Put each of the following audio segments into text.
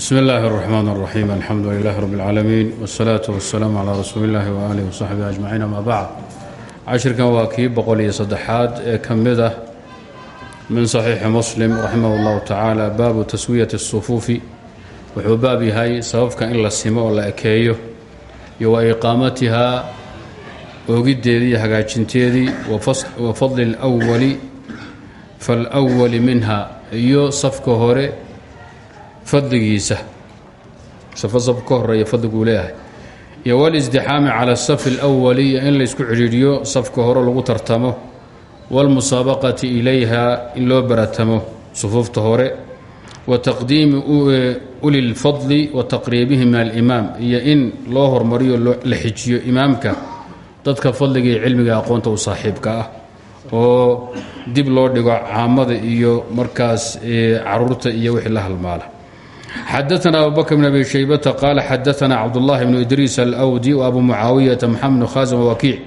bsm اllahi الرحmn الرaxيim alxamdu lilah rb اlcaalamiin wالsalaaةu waالsalaam calى rasuuli اllahi waalih wsaxbihi ajmaciin ama bacd cashirkan waa kii boqol iyo saddexaad ee ka mid ah min saxiixi muslim raximah اllahu tacaala baabu taswiyati الsufuufi wuxuu baab yahay sababka in la simo oo la ekeeyo iyo wa iqaamatihaa oogiddeedii iyo hagaajinteedii wa fadli اlأwali faاlأwali minha iyo safka hore fadligiisa safo saf ka horeeya fadliguu leeyahay iyo walisdixaami cala asafi اlأwali iyo in laysku cidhiidhiyo safka hore lagu tartamo wاlmusaabaqati ilayha in loo baratamo sufuufta hore wa taqdiimi uli اlfadli wa taqriibihi min alimaam iyo in loo hormariyo la xijiyo imaamka dadka fadliga iyo cilmiga aqoonta u saaxiibka ah oo dib loo dhigo caamada iyo markaas caruurta iyo wixii la halmaala xadaثna abu bakr bn abi shaybata qaala xadaثna cabdالlahi bn idriis alأwdi وabu mucaawiyaةa mxamed bn khaasim wakiic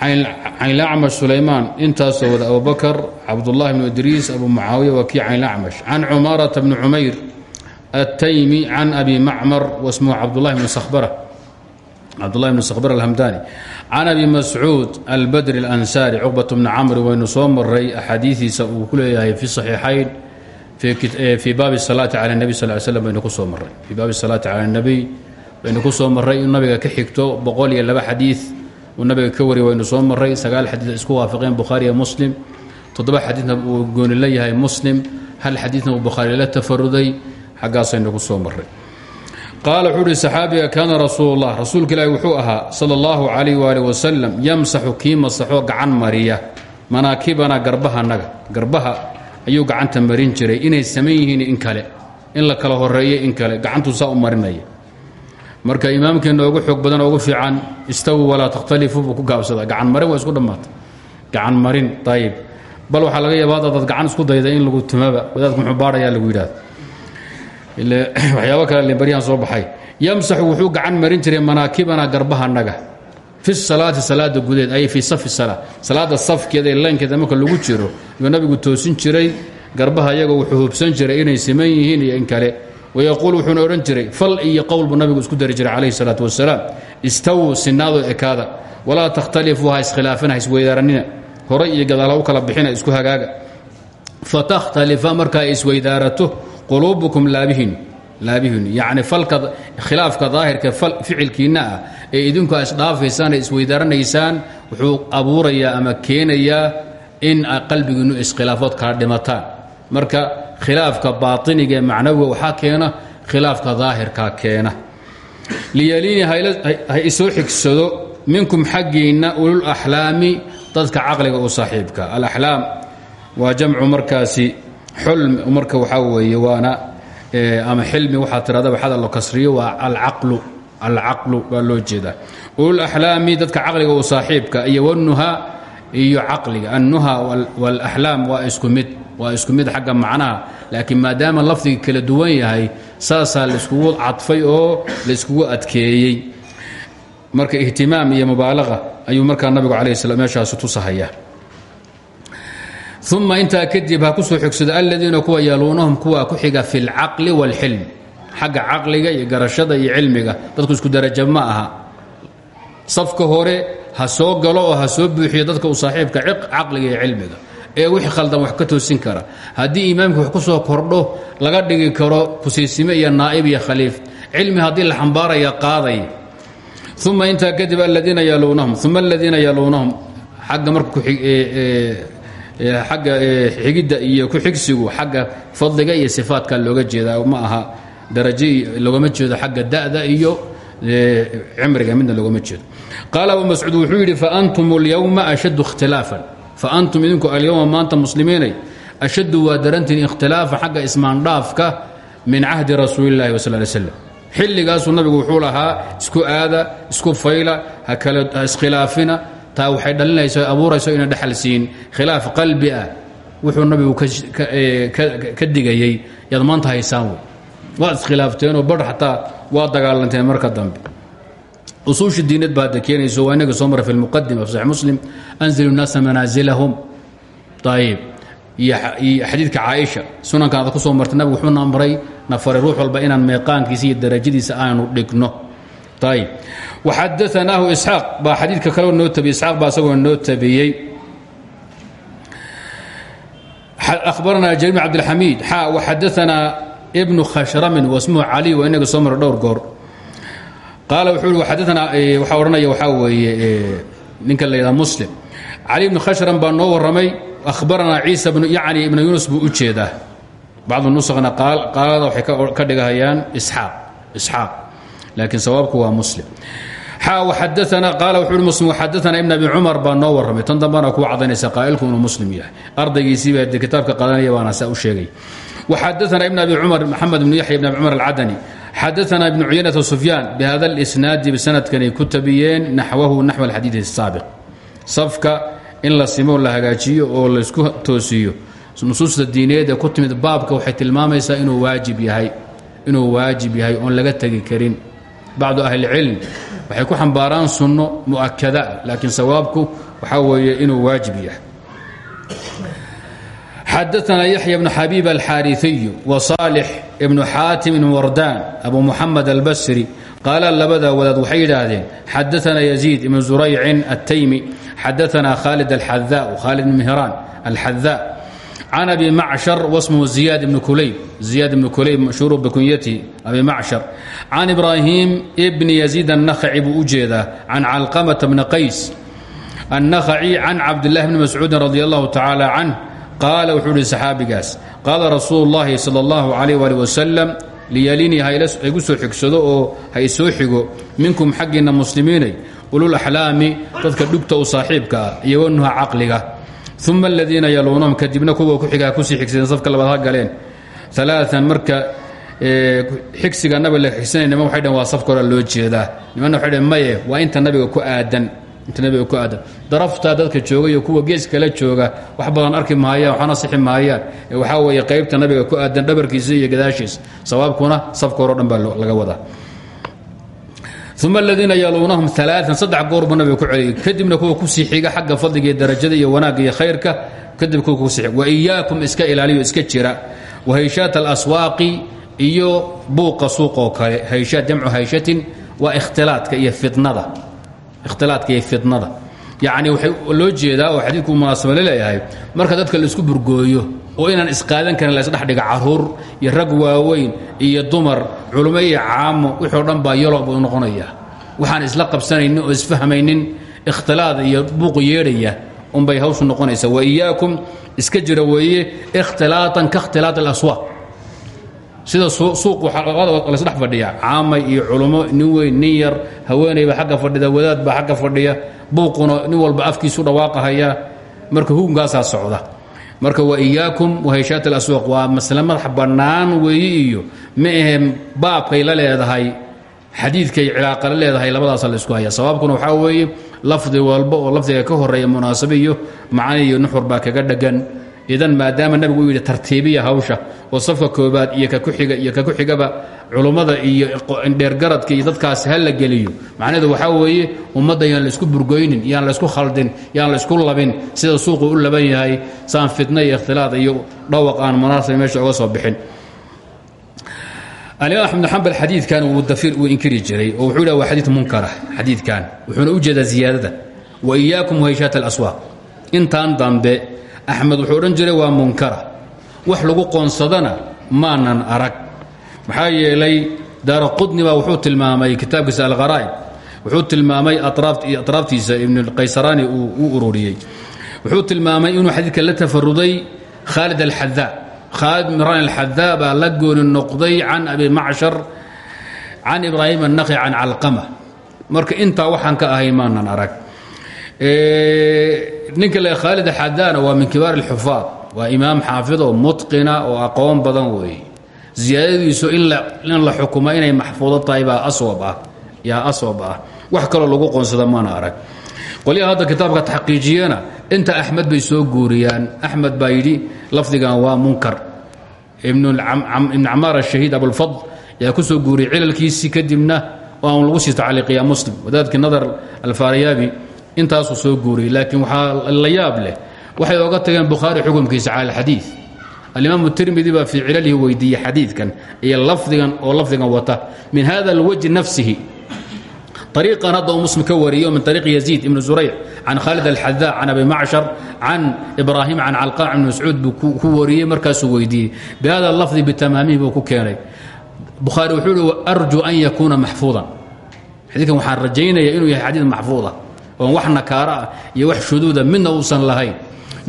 can lacmash sulaymaan intaasoo wada abu bakr cabdالlahi bn idriis abu mucaawiya wakiic can lacmash can cumaaraةa bni cumayr الtaymi can abi macmar wasmhu cabdulahi bn sbra cabdulahi bn skbr alhamdani can abi mascuud albadri اlansari cuqbaة bni camri waynu soo maray axaadiidiisa uu ku leeyahay fi صaxiixayn fii baabi salaati cala nebi sal slm baynu ku soo marray. Fii baabi salaati cala nebiy baynu ku soo marray. In nabiga ka xigto boqol iyo laba xadiid uu nabiga ka wariyay waynu soo marray. Sagaal xadiid isku waafaqeen bukhaariya muslim. Toddoba xadiidna uu gooni la yahay muslim. Hal xadiidna uu bukhaari la tafaruday. Xaggaasaynu ku soo marray. Qaala wuxuu uhi saxaabiga kaana rasuul اllah rasuulka ilaahi wuxuu ahaa sala اllahu calayh waali wasalam yamsaxu kii masaxoo gacan mariya. Manaakibana garbahanaga garbaha ayuu gacanta marin jiray. Inay saman yihiin in kale. In la kala horeeyo in kale. Gacantuu saa u marinaya. Marka imaamkeenna ugu xoog badan ugu fiican istawu walaa takhtalifu buu ku gaabsada gacan marin waa isku dhammaatay. Gacan marin ayib bal waxaa laga yaaba adaad gacan isku dayda in lagu tumaba wadaadku muxuu baadhayaa lagu yidhahdo waxyaabo kale baryahan soo baxay. Yamsaxu wuxuu gacan marin jiray manaakibana garbahanaga fi salaati salaada gudeed ay fii safi sala. Salaada safkeeda ee laynkeeda marka lagu jiro yuu nabigu toosin jiray garbaha iyagoo wuxuu hubsan jiray inay siman yihiin iyo in kale. Wayaquul wuxuuna odhan jiray fal iyo qowl nabigu isku dari jiray calayhi salaatu wasalaam istawuu sinaadoo ekaada. Walaa takhtalifuu ha iskhilaafina ha isweydaaranina. Horay iyo gadaal u kala bixina isku hagaaga. Fatakhtalifa markaa isweydaarato quluubukum laabihin laabihin yacni falka khilaafka daahirka ficilkiinna ah ee idinku a isdhaafaysaan ee isweydaaranaysaan wuxuu abuurayaa ama keenayaa in qalbigiinnu iskhilaafood kala dhimataan. Marka khilaafka baatiniga ee macnawiga waxaa keena khilaafka daahirkaa keena. Liyaliini ha isoo xigsado minkum xaggiinna ulul axlaami dadka caqliga u saaxiibka alaxlaam waa jamcu markaasi xulm marka waxaa weeye waana ama xilmi waxaa tiradaba xada lo kasriyo waa alcaqlu. Alcaqlu baa loo jeedaa. Ulul axlaami dadka caqliga u saaxiibka iyo wnuha iyo caqliga. Annuha walaxlaam waa isku mid waa isku mid xagga macnaha. Laakiin maadaama lafdiga kala duwan yahay saasaa layskugu cadfay oo layskugu adkeeyey. Marka ihtimaam iyo mubaalaqa ayuu markaa nabigu calayh slam meeshaasi tusahaya uma intaa kadib ha ku soo xogsado aladiina kuwa yaluunahum kuwa ku xiga fi اlcaqli wاlxilm xagga caqliga iyo garashada iyo cilmiga dadku isku daraja ma aha safka hore ha soo galo oo ha soo buuxiyo dadka u saaxiibka caqliga iyo cilmiga ee wixii khaldan wax ka toosin kara haddii imaamkii wax ku soo kordho laga dhigi karo kusiisime iyo naa'ib iyo khaliif cilmi haddii la xambaaraya qaaday uma intaa kadib aladiina yaluunahum uma aladiina yaluunahum xagga marka agga xigidda iyo ku-xigsigu xagga fadliga iyo sifaadka looga jeedaa ma aha daraje loogama jeedo xagga da'da iyo cimriga midna loogama jeedo. Qaala abu mascuud wuxuu yidhi faantum اlyowma ashaddu ikhtilaafan. Faantum idinku alyowma maanta muslimiinay ashaddu waa darantiin ikhtilaafa xagga ismaandhaafka min cahdi rasuuli اllahi wa sal l nabigu wuxuu lahaa isku aada isku fayla ha iskhilaafina taa waxay dhalinaysa abuurayso ina dhexal siin. Khilaaf qalbi ah wuxuu nabigu ka digayey yaad maanta haysaan wey. Waad iskhilaafteeno badh xataa waa dagaalanteen marka dambe. Usuushi diinad baa hadda keenayso waa inaga soo mara fi lmuqadima fi saxix muslim anzilu nnaasa manaasilahum ayib iyo xadiidka caaisha sunankan aad ku soo martay nabigu wuxuuna amray nafare ruux walba inaan meeqaankiisa iyo darajadiisa aanu dhigno ayb waxadaanaahu isxaaq baa xadiidka kaleo noo tabiyey isxaaq baa isagoo noo tabiyey akhbaranaa jariir bn cabdilxamiid xaa waxadaanaa ibnu khashramin wasmuhu cali waa inaga soo maro dhowr goor qaala wuxuu i waxadaanaa waxaa odhanaya waxaa weeye ninka la yidhaha muslim cali ibnu khashram baa noo warramay akhbaranaa ciisa yani ibnu yuunus buu u jeedaa bacdu nuskhna qaalada waxay ka dhigahayaan isxaaq isxaaq laakiin sawaabku waa muslim xا وxadaثna qaal wuxuu i muslim xadaثna ibn abi cumar baa noo warramay tan dambana kuu cadaynaysa qaa'ilku inuu muslim yahay ardaygiisiibaa de kitaabka qaadanaya baana saa u sheegay وxadaثna ibn abi cumar maxamed ibn yaxya ibn abi cumar alcadani xadaثna ibn cuyaynata sufyaan bihada اlisnaadi bisanadkanay ku tabiyeen naxwahu naxو alxadiiث الsaabiq safka in la simo la hagaajiyo oo laysku toosiyo nusuusta diineed ee ku timid baabka waxay tilmaamaysaa inuu waajib yahay inuu waajib yahay oon laga tegi karin bacdu ahli اlcilm waxay ku xambaaraan sunno mu'akada laakiin sawaabku waxaa weeye inuu waajib yahay xadaثna yaxya bnu xabiib alxaariثiyu وصaalix ibnu xaatim ibn wardaan abu muxamed albasri qaala labada wadaad waxay yidhaahdeen xadaثna yaziid ibn zuraycin الtaymi xadaثna khaalid alxadaa khaalid bn mihran alxadaa can abi macshar wasmhu ziyaad ibn kulayb ziyaad ibn kulayb mashhuuru bikunyatihi abi macshar can ibraahim bni yaziid annakhaci buu u jeedaa can calqamata bni qays annakhaci can cabdillahi bni mascuudin radi allahu tacaala canh qaala wuxuu ihi saxaabigaas qaala rasuulu llahi sala allahu calayh waali wasalam liyalinii haigu soo xigsado oo ha isoo xigo minkum xaggiinna muslimiinay ulul axlaami dadka dhugta u saaxiibka ah iyo wanuha caqliga uma aladiina yaluunahum kadibna kuwa ku xigaa ku sii xigsadeen safka labaad galeen alaaan marka xigsiga nabiga la xigsanay niman waxay dhn waa safka hora loo jeedaa nimanna waxay dhn maye waa inta nabiga ku aadan inta nabiga ku aadan darafta dadka jooga iyo kuwa gees kala jooga wax badan arki maayaan waxaana sixi maayaan waxaa weeye qaybta nabiga ku aadan dhabarkiisa iyo gadaashiisa sawaabkuna safka hore o dhan baa laga wadaa uma aladiina yaluunahum alaaan saddex goorbu nabiga ku celiyay kadibna kuwa ku sii xiga xagga fadliga darajada iyo wanaagga iyo khayrka kadib kuwa ku sii xiga waiyaakum iska ilaaliyo iska jira wahayshaat alaswaaqi iyo buuqa suuqoo kale hayshaat jamcu hayshatin waa ikhtilaatka iyo fidnada ikhtilaatka iyo fidnada yacni waxay loo jeedaa oo marka dadka la isku burgooyo oo inaan isqaadan karin la isdhexdhiga carruur iyo rag waaweyn iyo dumar culummo iyo caamo wixii o dhan baa yalo buu noqonaya. Waxaan isla qabsanaynin oo isfahmaynin ikhtilaad iyo buuq yeedhaya unbay hawshu noqonaysa wa iyaakum iska jira weeye ikhtilaatan ka ikhtilaat alaswaaq sida suuq lasdhex fadhiya caamay iyo culummo nin weyn nin yar haweenayba xagga fadhida wadaad baa xagga fadhiya buuquna nin walba afkiisu dhawaaqahaya marka hukunkaasaa socda marka wa iyaakum wahayshaat alaswaaq waa masle madax bannaan weeye iyo ma ahe baabkay la leedahay xadiidkay cilaaqa la leedahay labadaasa la isku haya sabaabkuna waxaa weeye lafdi walba oo lafdiga ka horreeya munaasabe iyo macani iyo nuxur baa kaga dhagan idan maadaama nabigu u yidhi tartiibiya hawsha oo safka koobaad iyo kakuxiga iyo ka ku-xigaba culummada iyo dheergaradka iyo dadkaasi ha la macnaheedu waxaa weeye ummadda yaan laysku burgoynin yaan laysku khaldin yaan laysku labin sida suuqu u laban yahay saan fitna iyo ikhtilaad iyo dhawaq aan munaasaba meesha oga soo bixin. Alimaam axmed bn xambal xadiidkan wuu inkiri jiray oo wuxuu yidhah waa xadiid munkara xadiidkan. Wuxuuna u jeedaa ziyaadada. Wa iyaakum wahayshaat alaswaaq. Intaan dambe axmed wuxuu odhan jiray waa munkara wax lagu qoonsadana maanan arag maxaa yeelay daara qudni baa wuxuu tilmaamay kitaabkiisa alkharaa'ib wuxuu tilmaamay atraaftiisa ibn qaysaraani uu ururiyey. Wuxuu tilmaamay inuu xadiidka la tafaruday khaalid alxadaa khaalid miraan alxadaa baa la gooni noqday can abi macshar can ibraahim annaqi can calqama. Marka intaa waxaan ka ahay arag. Ninka le khaalid xadaana waa min kibaar اlxufaad waa imaam xaafid oo mutqina oo aqoon badan weeye ziyaadadiisu in la xukumo inay maxfuudo tahay baa aswab ah. Yaa aswab ah. Wax kaloo lagu qoonsada maana arag. Qolyaha hadda kitaabka taxqiijiyana inta axmed bay soo guuriyaan. Axmed baa lafdigan waa munkar. Ibn camaar ashahiid abulfadl yaa ku soo guuriyay cilalkiisii kadibna aan lagu sii tacliiqiyaa muslim. Wadaadkii nadar alfaariyaabi intaasuu soo guuriyey laakiin waxaa la yaab leh. Waxay oga tageen bukhaari xukumkiisa cala alxadiid alimaam tirmidi baa fii cilalihi weydiiyey xadiidkan iyo lafdigan oo lafdigan wata min hada اlwajhi nafsihi. Ariiqan hadda uu muslim ka wariyo min ariiq yaziid ibn zurayc can khaalid alxadaa can abi macshar can ibraahim can calqaac ibn mascuud buu ku wariyey markaasuu weydiiyey. Bihada lafdi bitamaamihi buu ku keenay. Bukhaari wuxuu ihi arju an yakuuna maxfuudan xadiidkan waxaan rajaynaya inuu yahay xadiid maxfuuda oon wax nakaara ah iyo wax shuduuda midna uusan lahayn.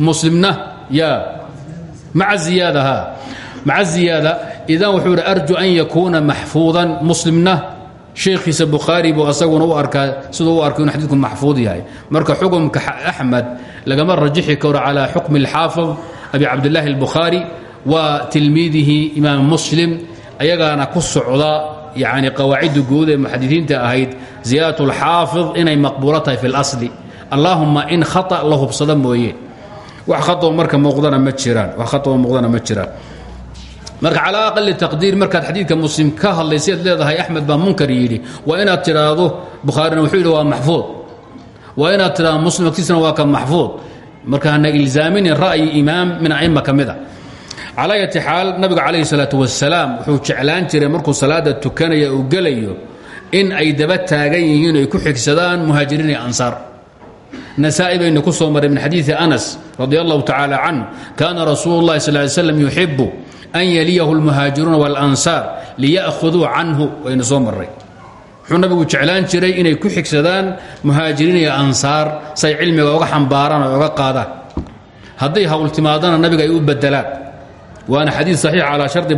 Muslimna yaa maca ziyaada idan wuxuu ihi arju an yakuuna maxfuudan. Muslimna sheekhiisa bukhaari buu asaguna u arkaa siduu u arko inuu xadiidku maxfuud yahay. Marka xukumka axmed lagama rajixi karo calaa xukmi alxaafid abi cabdillaahi albukhaari wa tilmiidihi imaam muslim ayagaana ku socda yani qawaacidda guud ee muxadisiinta ahayd ziyaadat اlxaafid inay maqbuulo tahay fi اlasli allaahuma in khata la hubsada mooye wax khatoo marka muuqdana ma jiraan. Wax khatoo muuqdana ma jiraan. Marka calaa aqali taqdiir markaad xadiidka muslim ka hadlaysa ad leedahay axmed baa munkar yidhi waa inaad tidhaahdo bukhaarina wuxuu yidhi waa maxfuud. Waa inaad tidhahdo muslim agtiisana waa ka maxfuud. Marka hana ilzaaminin ra'yi imaam min aima ka mid a xaal nabiga calayhi salaatu wasalaam wuxuu jeclaan jiray markuu salaada tukanaya uu gelayo in ay daba taagan yihiin ay ku xigsadaan muhaajiriin iyo nasaa'i baynu ku soo maray min xadiidi anas radi allahu tacaala canhu kaana rasuulu llahi sal ly slam yuxibu an yaliyahu lmuhaajiruuna walansaar liya'khuduu canhu. Waynu soo maray. Wuxuu nabigu jeclaan jiray inay ku xigsadaan muhaajiriin iyo ansaar say cilmiga oga xambaaraan oo oga qaadaan. Hadday hawl timaadana nabiga ay u bedelaan waana xadii صaxiix calaa shardi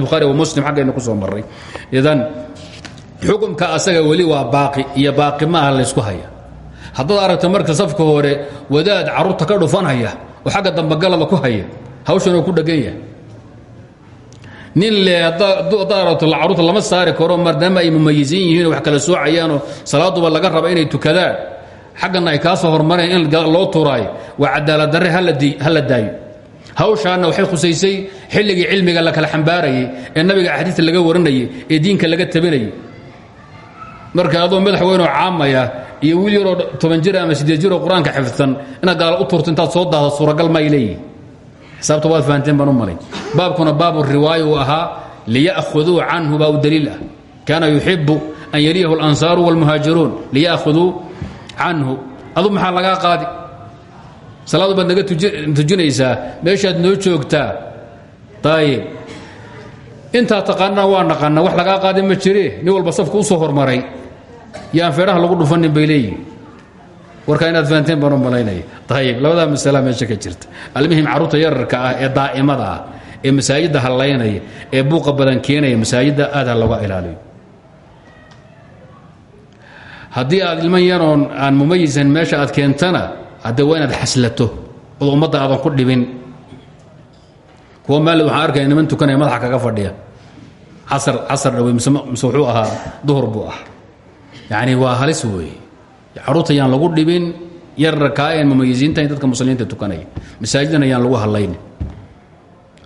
bukhaari wa muslim xaggaynu ku soo maray. Idan xukumka asaga weli waa baaqi iyo baaqi ma aha haya haddaad aragto marka safka hore wadaad carruurta ka dhufanhaya oo xagga dambagalada ku haya hawshan ku dhegan yahay. Nin le haddaad aragto lama saari karo maadaama ay mumayiziin yihiin wax kala soocayaanoo salaaduba laga raba inay tukadaan. Xaggana ay kaa soo hormareen in loo turaayo waa cadaalad darre hala daayo. Hawshaanna waxay khusaysay xilligii cilmiga la kala xambaarayay ee nabiga axaadiista laga waranayay ee diinka laga tabinayay marka adoo madax weynoo caamaya iyo wiil yaroo toban jir ama siddeed jiroo qur'aanka xifdsan inaad gaala u turto intaad soo daahdo suuragal may leeyihi xisaabta waad fahanteen baan u malay. Baabkuna baabu riwaaya uu ahaa liya'khuduu canhu baa u daliil ah. Kaana yuxibu an yaliyahu alansaaru wاlmuhaajiruun liya'khuduu canhu. Adu maxaa lagaa qaadi? Salaadu baad naga tujinaysaa meeshaad noo joogtaa. Ayib intaa taqaanana waa naqana wax lagaa qaadin ma jire nin walba safka u soo hormaray yaan feedhaha lagu dhufanin bay leeyihiin warkaa inaad fahanteen baan u malaynaya. Ayib labadaa masala jirta. Almuhim carruurta yararka ah ee daa'imada ah ee masaajidda hallaynaya ee buuqa badan keenaya masaajidda aad ha ilaaliyo. Haddii aad ilman yaroon aan mumayisan meesha aad keentana hadde waa inaad xaslato ood ummadda ku dhibin. Kuwa maali waxaan arkaya niman tukanaya madaxa kaga fadhiya. Casar casar dhawey mise wuxuu ahaa buu ah yacni waa halis weeye carruurta yaan lagu dhibin yararkaa een mumayisiinta dadka muslimiinta tukanaya masaajidana yaan lagu hadlaynin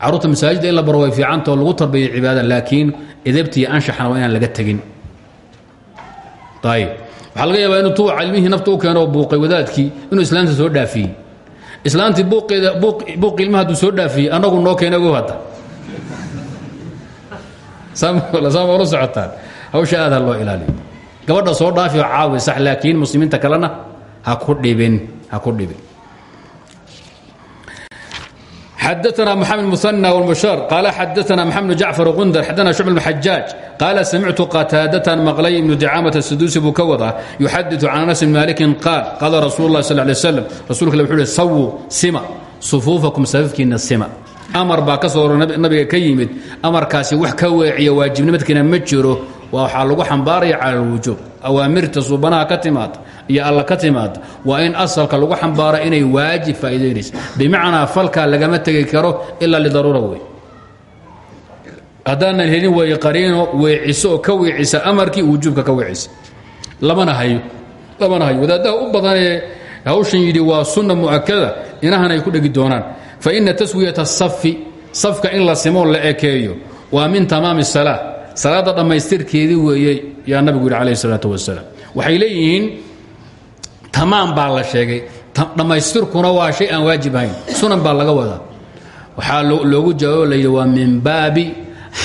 carruurta masaajidda in la baro way fiicanta oo lagu tarbiya cibaada laakiin edebta iyo anshaxna waa inaan laga tegin. Ayib waxaa laga yaabaa inuu tuwa cilmihii nafta u keeno oo buuqay wadaadkii inuu islaanta soo dhaafiyey. Islaantii buuqeeda buuq ilmaha hadduu soo dhaafiyey annagu noo keena ogow hadda saama ula socotaan. Hawsha aad ha loo ilaaliyo gabadha soo dhaafi oo caawi sax laakiin muslimiinta kalena ha ku dhibin ha ku dhibin xdثna محمد مثنى والمشار قال xdثna محمد بن جعفر غندر xdثna شعب بن حجاج قال سمعت قتاadة مقلي بن دعاaمة السدوسي buu ka wada يحدث عن أنس بن مالك قال قال رsuل الله صلى عليه وسلم رasuلka وxuu hi sawوا sima صفوuفكم safafkiina sima amar baa ka soo nabiga ka yimid amarkaasi wax ka weeciya waajibnimadkiina ma jiro waxaa lagu xambaaraya cala alwujuub awaamirta suubanaha ka timaada iyo alla ka timaada waa in asalka lagu xambaaro inay waajib faa'iidaynaysa bimacnaa falkaa lagama tegi karo ilaa lidaruura wey haddaanan helin wey qariino weeciso oo ka weecisa amarkii wujuubka ka weecisa. Lamana hayo lamana hayo. Wadaaddaha u badanee hawshan yidhi waa sunna mu'akada inahan ay ku dhegi doonaan. Fa ina taswiyata safi safka in la simo la ekeeyo waa min tamaami salaa salaadda dhammaystirkeedii weeye yaa nabigu yidhi calayh isalaatu wasalaam waxay leeyihiin tamaam baa la sheegay dhammaystirkuna waa shay aan waajib ahayn sunan baa laga wadaa waxaa loogu jawaabo layidhi waa min baabi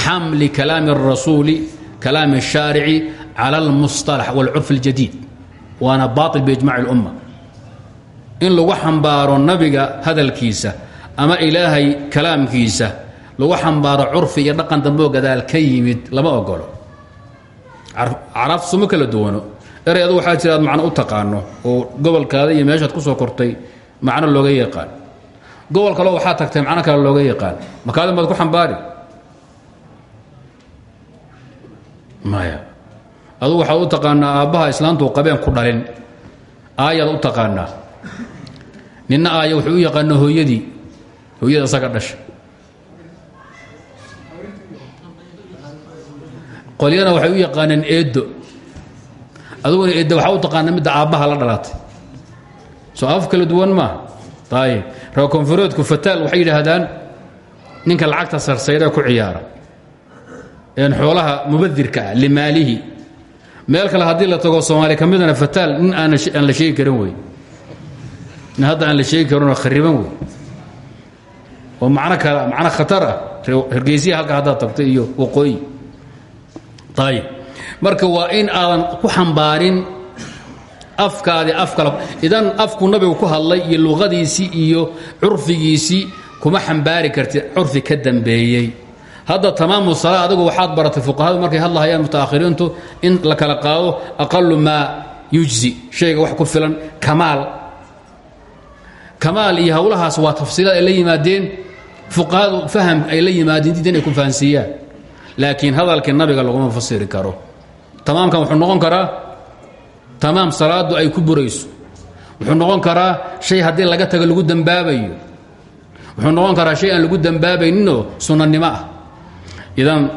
xamli kalaami الrasuuli kalaami الshaarici cala اlmusطalax wاlcurf اljadiid waana baaطil biijmac اlumma in lagu xambaaro nabiga hadalkiisa ama ilaahay kalaamkiisa lagu xambaaro curfi iyo dhaqan dambe oo gadaal ka yimid lama ogolo carafsuma kala duwano. Eray adu waxaa jira macno u taqaano oo gobolkaada iyo meeshaad ku soo kortay macno looga yaqaan. Gobol kaleo waxaa tagtay macno kale looga yaqaan. Makaadin baad ku xambaari? Maya adu waxaad u taqaanaa aabbaha islaantuu qabeen ku dhalin. Aayaad u taqaanaa. Ninna aaya wuxuu u hooyadii. Hooyada isaga dhasha qolyana waxay u yaqaaneen eedo aduguna eeddo waxaa u taqaana midda aabbaha la dhalatay soo af kala duwan maaha ayib reer koonfureedku fataal waxay yidhaahdaan ninka lacagta sarsayda ku ciyaara. Een xoolaha mubadirka ah limaalihi. Meel kale haddii la tago soomaali ka midana fataal nin aan la sheegi karin wey. Nin hadda aan la sheegi karinoo khariban wey. Oo macno kale macno khatar ah. Hargeysiya halka haddaad tagto iyo waqooyi ayib marka waa in aadan ku xambaarin afkaadi af kale. Idan afku nabigu ku hadlay iyo luqadiisii iyo curfigiisii kuma xambaari kartid curfi ka dambeeyey. Hadda tamaamu sala adigu waxaad baratay fuqahadu markay hadlahayaan mutaakhiriintu in la kala qaado aqalu maa yujzi shayga wax ku filan kamaal. Kamaal iyo hawlahaas waa tafsiilaad ay la yimaadeen fuqahadu faham ay la yimaadeen diidan ay ku fahansiiyaan laakiin hadalkii nabiga laguma fasiri karo. Tamaamkan wuxuu noqon karaa tamaam salaadu ay ku burayso. Wuxuu noqon karaa shay haddii laga tago lagu dembaabayo wuxuu noqon karaa shay aan lagu dembaabayninoo sunnanimo ah. Idan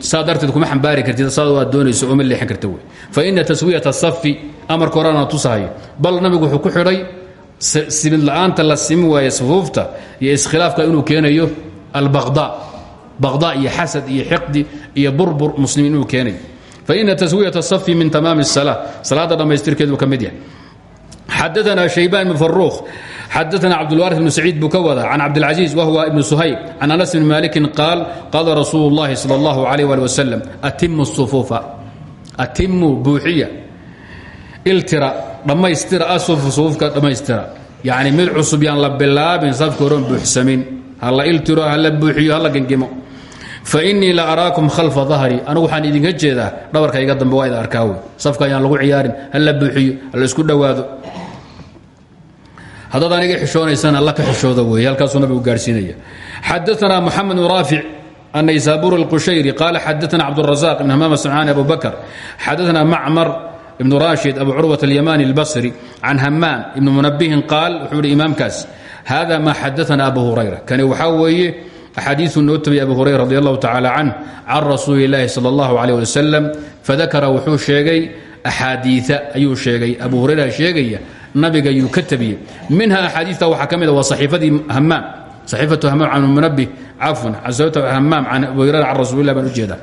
saa darteed kuma xambaari kartid saad aad doonayso ooma leexin karta wey. Fa ina taswiyata safi amarka horena tusahayo. Bal nabigu wuxuu ku xidhay simid la'aanta la simi waaye sufuufta iyo iskhilaafka inuu keenayo albaqda baqda iyo xasad iyo xiqdi iyo burbur muslimiin inuu keenayo faina taswiyat safi min tamaam الsala salaada dhammaystirkeedu ka mid yahay xadaana shaybaan bn faruukh xadaana cabdulwaris bn saciid buu ka wada can cabdilcaziiz wahwa ibn suhayb can anas bn malikin qaal qaala rasuulu اllahi salى اllahu alayh ali wasalam atimu الsufuufa atimu buuxiya iltira dhammaystira asufu sufuufka dhammaystira yacni mid cusub yaan la bilaabin safka horon buuxsamin hala iltiro hala buuxiyo hala gengimo fainii la araakum khalfa dahri anigu waxaan idinka jeedaa dhabarka iga dambe waa ida arkaawe safka ayaan lagu ciyaarin hala buuxiyo hala isku dhowaado haddaad aniga xishoonaysana alla ka xishooda weeye halkaasuu nabigu gaarhsiinaya xadaana moxamed bn raafic النysابور القشيري قال xدثنا cبدالرزاق بن همام السمعاني أبو بكر xدثنا معمر بن راشد أبو عروة اليماني البصري عن همام بن منبه قال wuxuu hi imaamkaas hذا ma xدثنا أبو هريرة kani waxaa weeye axaadiiu noo tabiyey abu hurayra radi allahu tacaala canh can rasuuli illaahi sal allahu caleyh wasalam fadakara wuxuu sheegay axaadiia ayuu sheegay abu hurayra sheegaya nabiga yuu ka tabiyey. Minha axaadiita waxaa ka mid a waa saxiifadii hamaam saxiifatu hamaam can munabi cafwan saxiifatu hamaam can abu hurayra can rasuulilah baan u jeedaa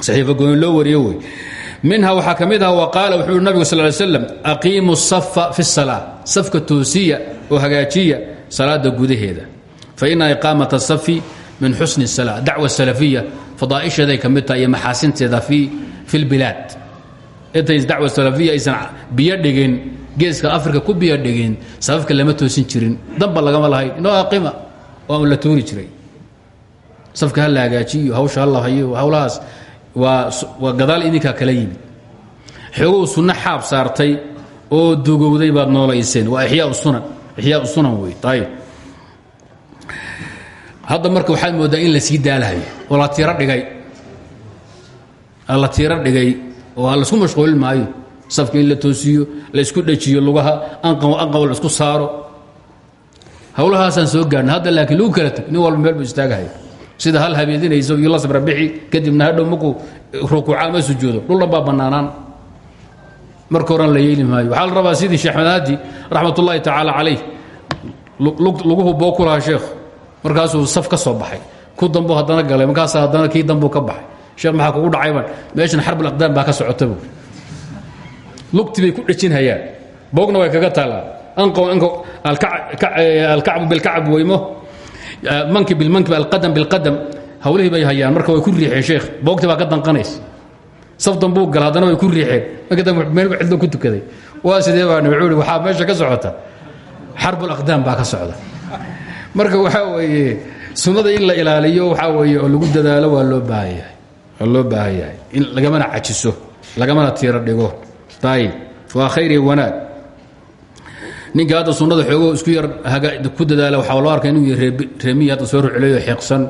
saxiifa gooni loo wariyo wey. Minha waxaa ka mid ah wa qaala wuxuu uhi nabigu sal ly slam aqiimu safa fi salaa safka toosiya oo hagaajiya salaada gudaheeda faina iqaamat الsafi min xusni الsalaa dacwa salafiya fadaa'isheeday ka mid tahay iyo maxaasinteeda fi اlbilaad intays dacwa salafiya aysan biyo dhigin geeska afrika ku biyo dhigin safafka lama toosin jirin danba lagama lahayn inoo aqima waa la tuuri jiray safka ha la hagaajiyo hawsha hala hayo hawlahaas waa waa gadaal idinkaa kala yimid xoogow sunno xaab saartay oo dugowday baad noolayseen waa ixyaa sunan ixyaa sunan wey ayib hadda marka waxaad mooddaa in la sii daalahayo oo la tiiro dhigay la tiiro dhigay oo la isku mashquulin maayo. Safka in la toosiyo la isku dhajiyo lugaha anqaw la isku saaro. Hawlahaasaan soo gaarna hadda laakiin lagu kala tag nin walba meel buu istaagahay sida hal habeedinayso iyo la sabra bixi kadibna hadhow markuu rukuuca ama sujuudo dhuldhan baa bannaanaan. Marka horan la yeeli maayo. Waxaa la rabaa sidii sheekh madaadi raxmat ullaahi tacaala calayh luguhu boo ku lahaa sheekh markaasuu saf ka soo baxay. Ku dambu haddana galay markaasa haddana kii dambuu ka baxay. Sheekh maxaa kugu dhacayban meeshan xarbul aqdaam baa ka socota lugti bay ku dhejinhayaan boogna way kaga taallaan. Alkacbu bilkacb weymo manki bilmanki alqadam bilqadam hawlihii bay hayaan marka way ku riixeen sheekh. Boogti baa ka danqanaysa. Safdan buu gal haddana way ku riixeen. Marka meel cidlo ku tukaday. Waa sidee baan wuxuu ihi waxaa meesha ka socota. Xarbul aqdaam baa ka socda marka waxaa weeye sunnada in la ilaaliyo waxaa weeye oo lagu dadaalo waa loo baahan yahay. Waa loo baahan yahay. In lagamana cajiso lagamana tiiro dhigo. Ayib waa khayr wanaag. Ninka hadda sunnada xoogoo isku yar ku dadaala waxaa loo arka inuu yahay reemiyi hadda soo rucleeyo xiiqsan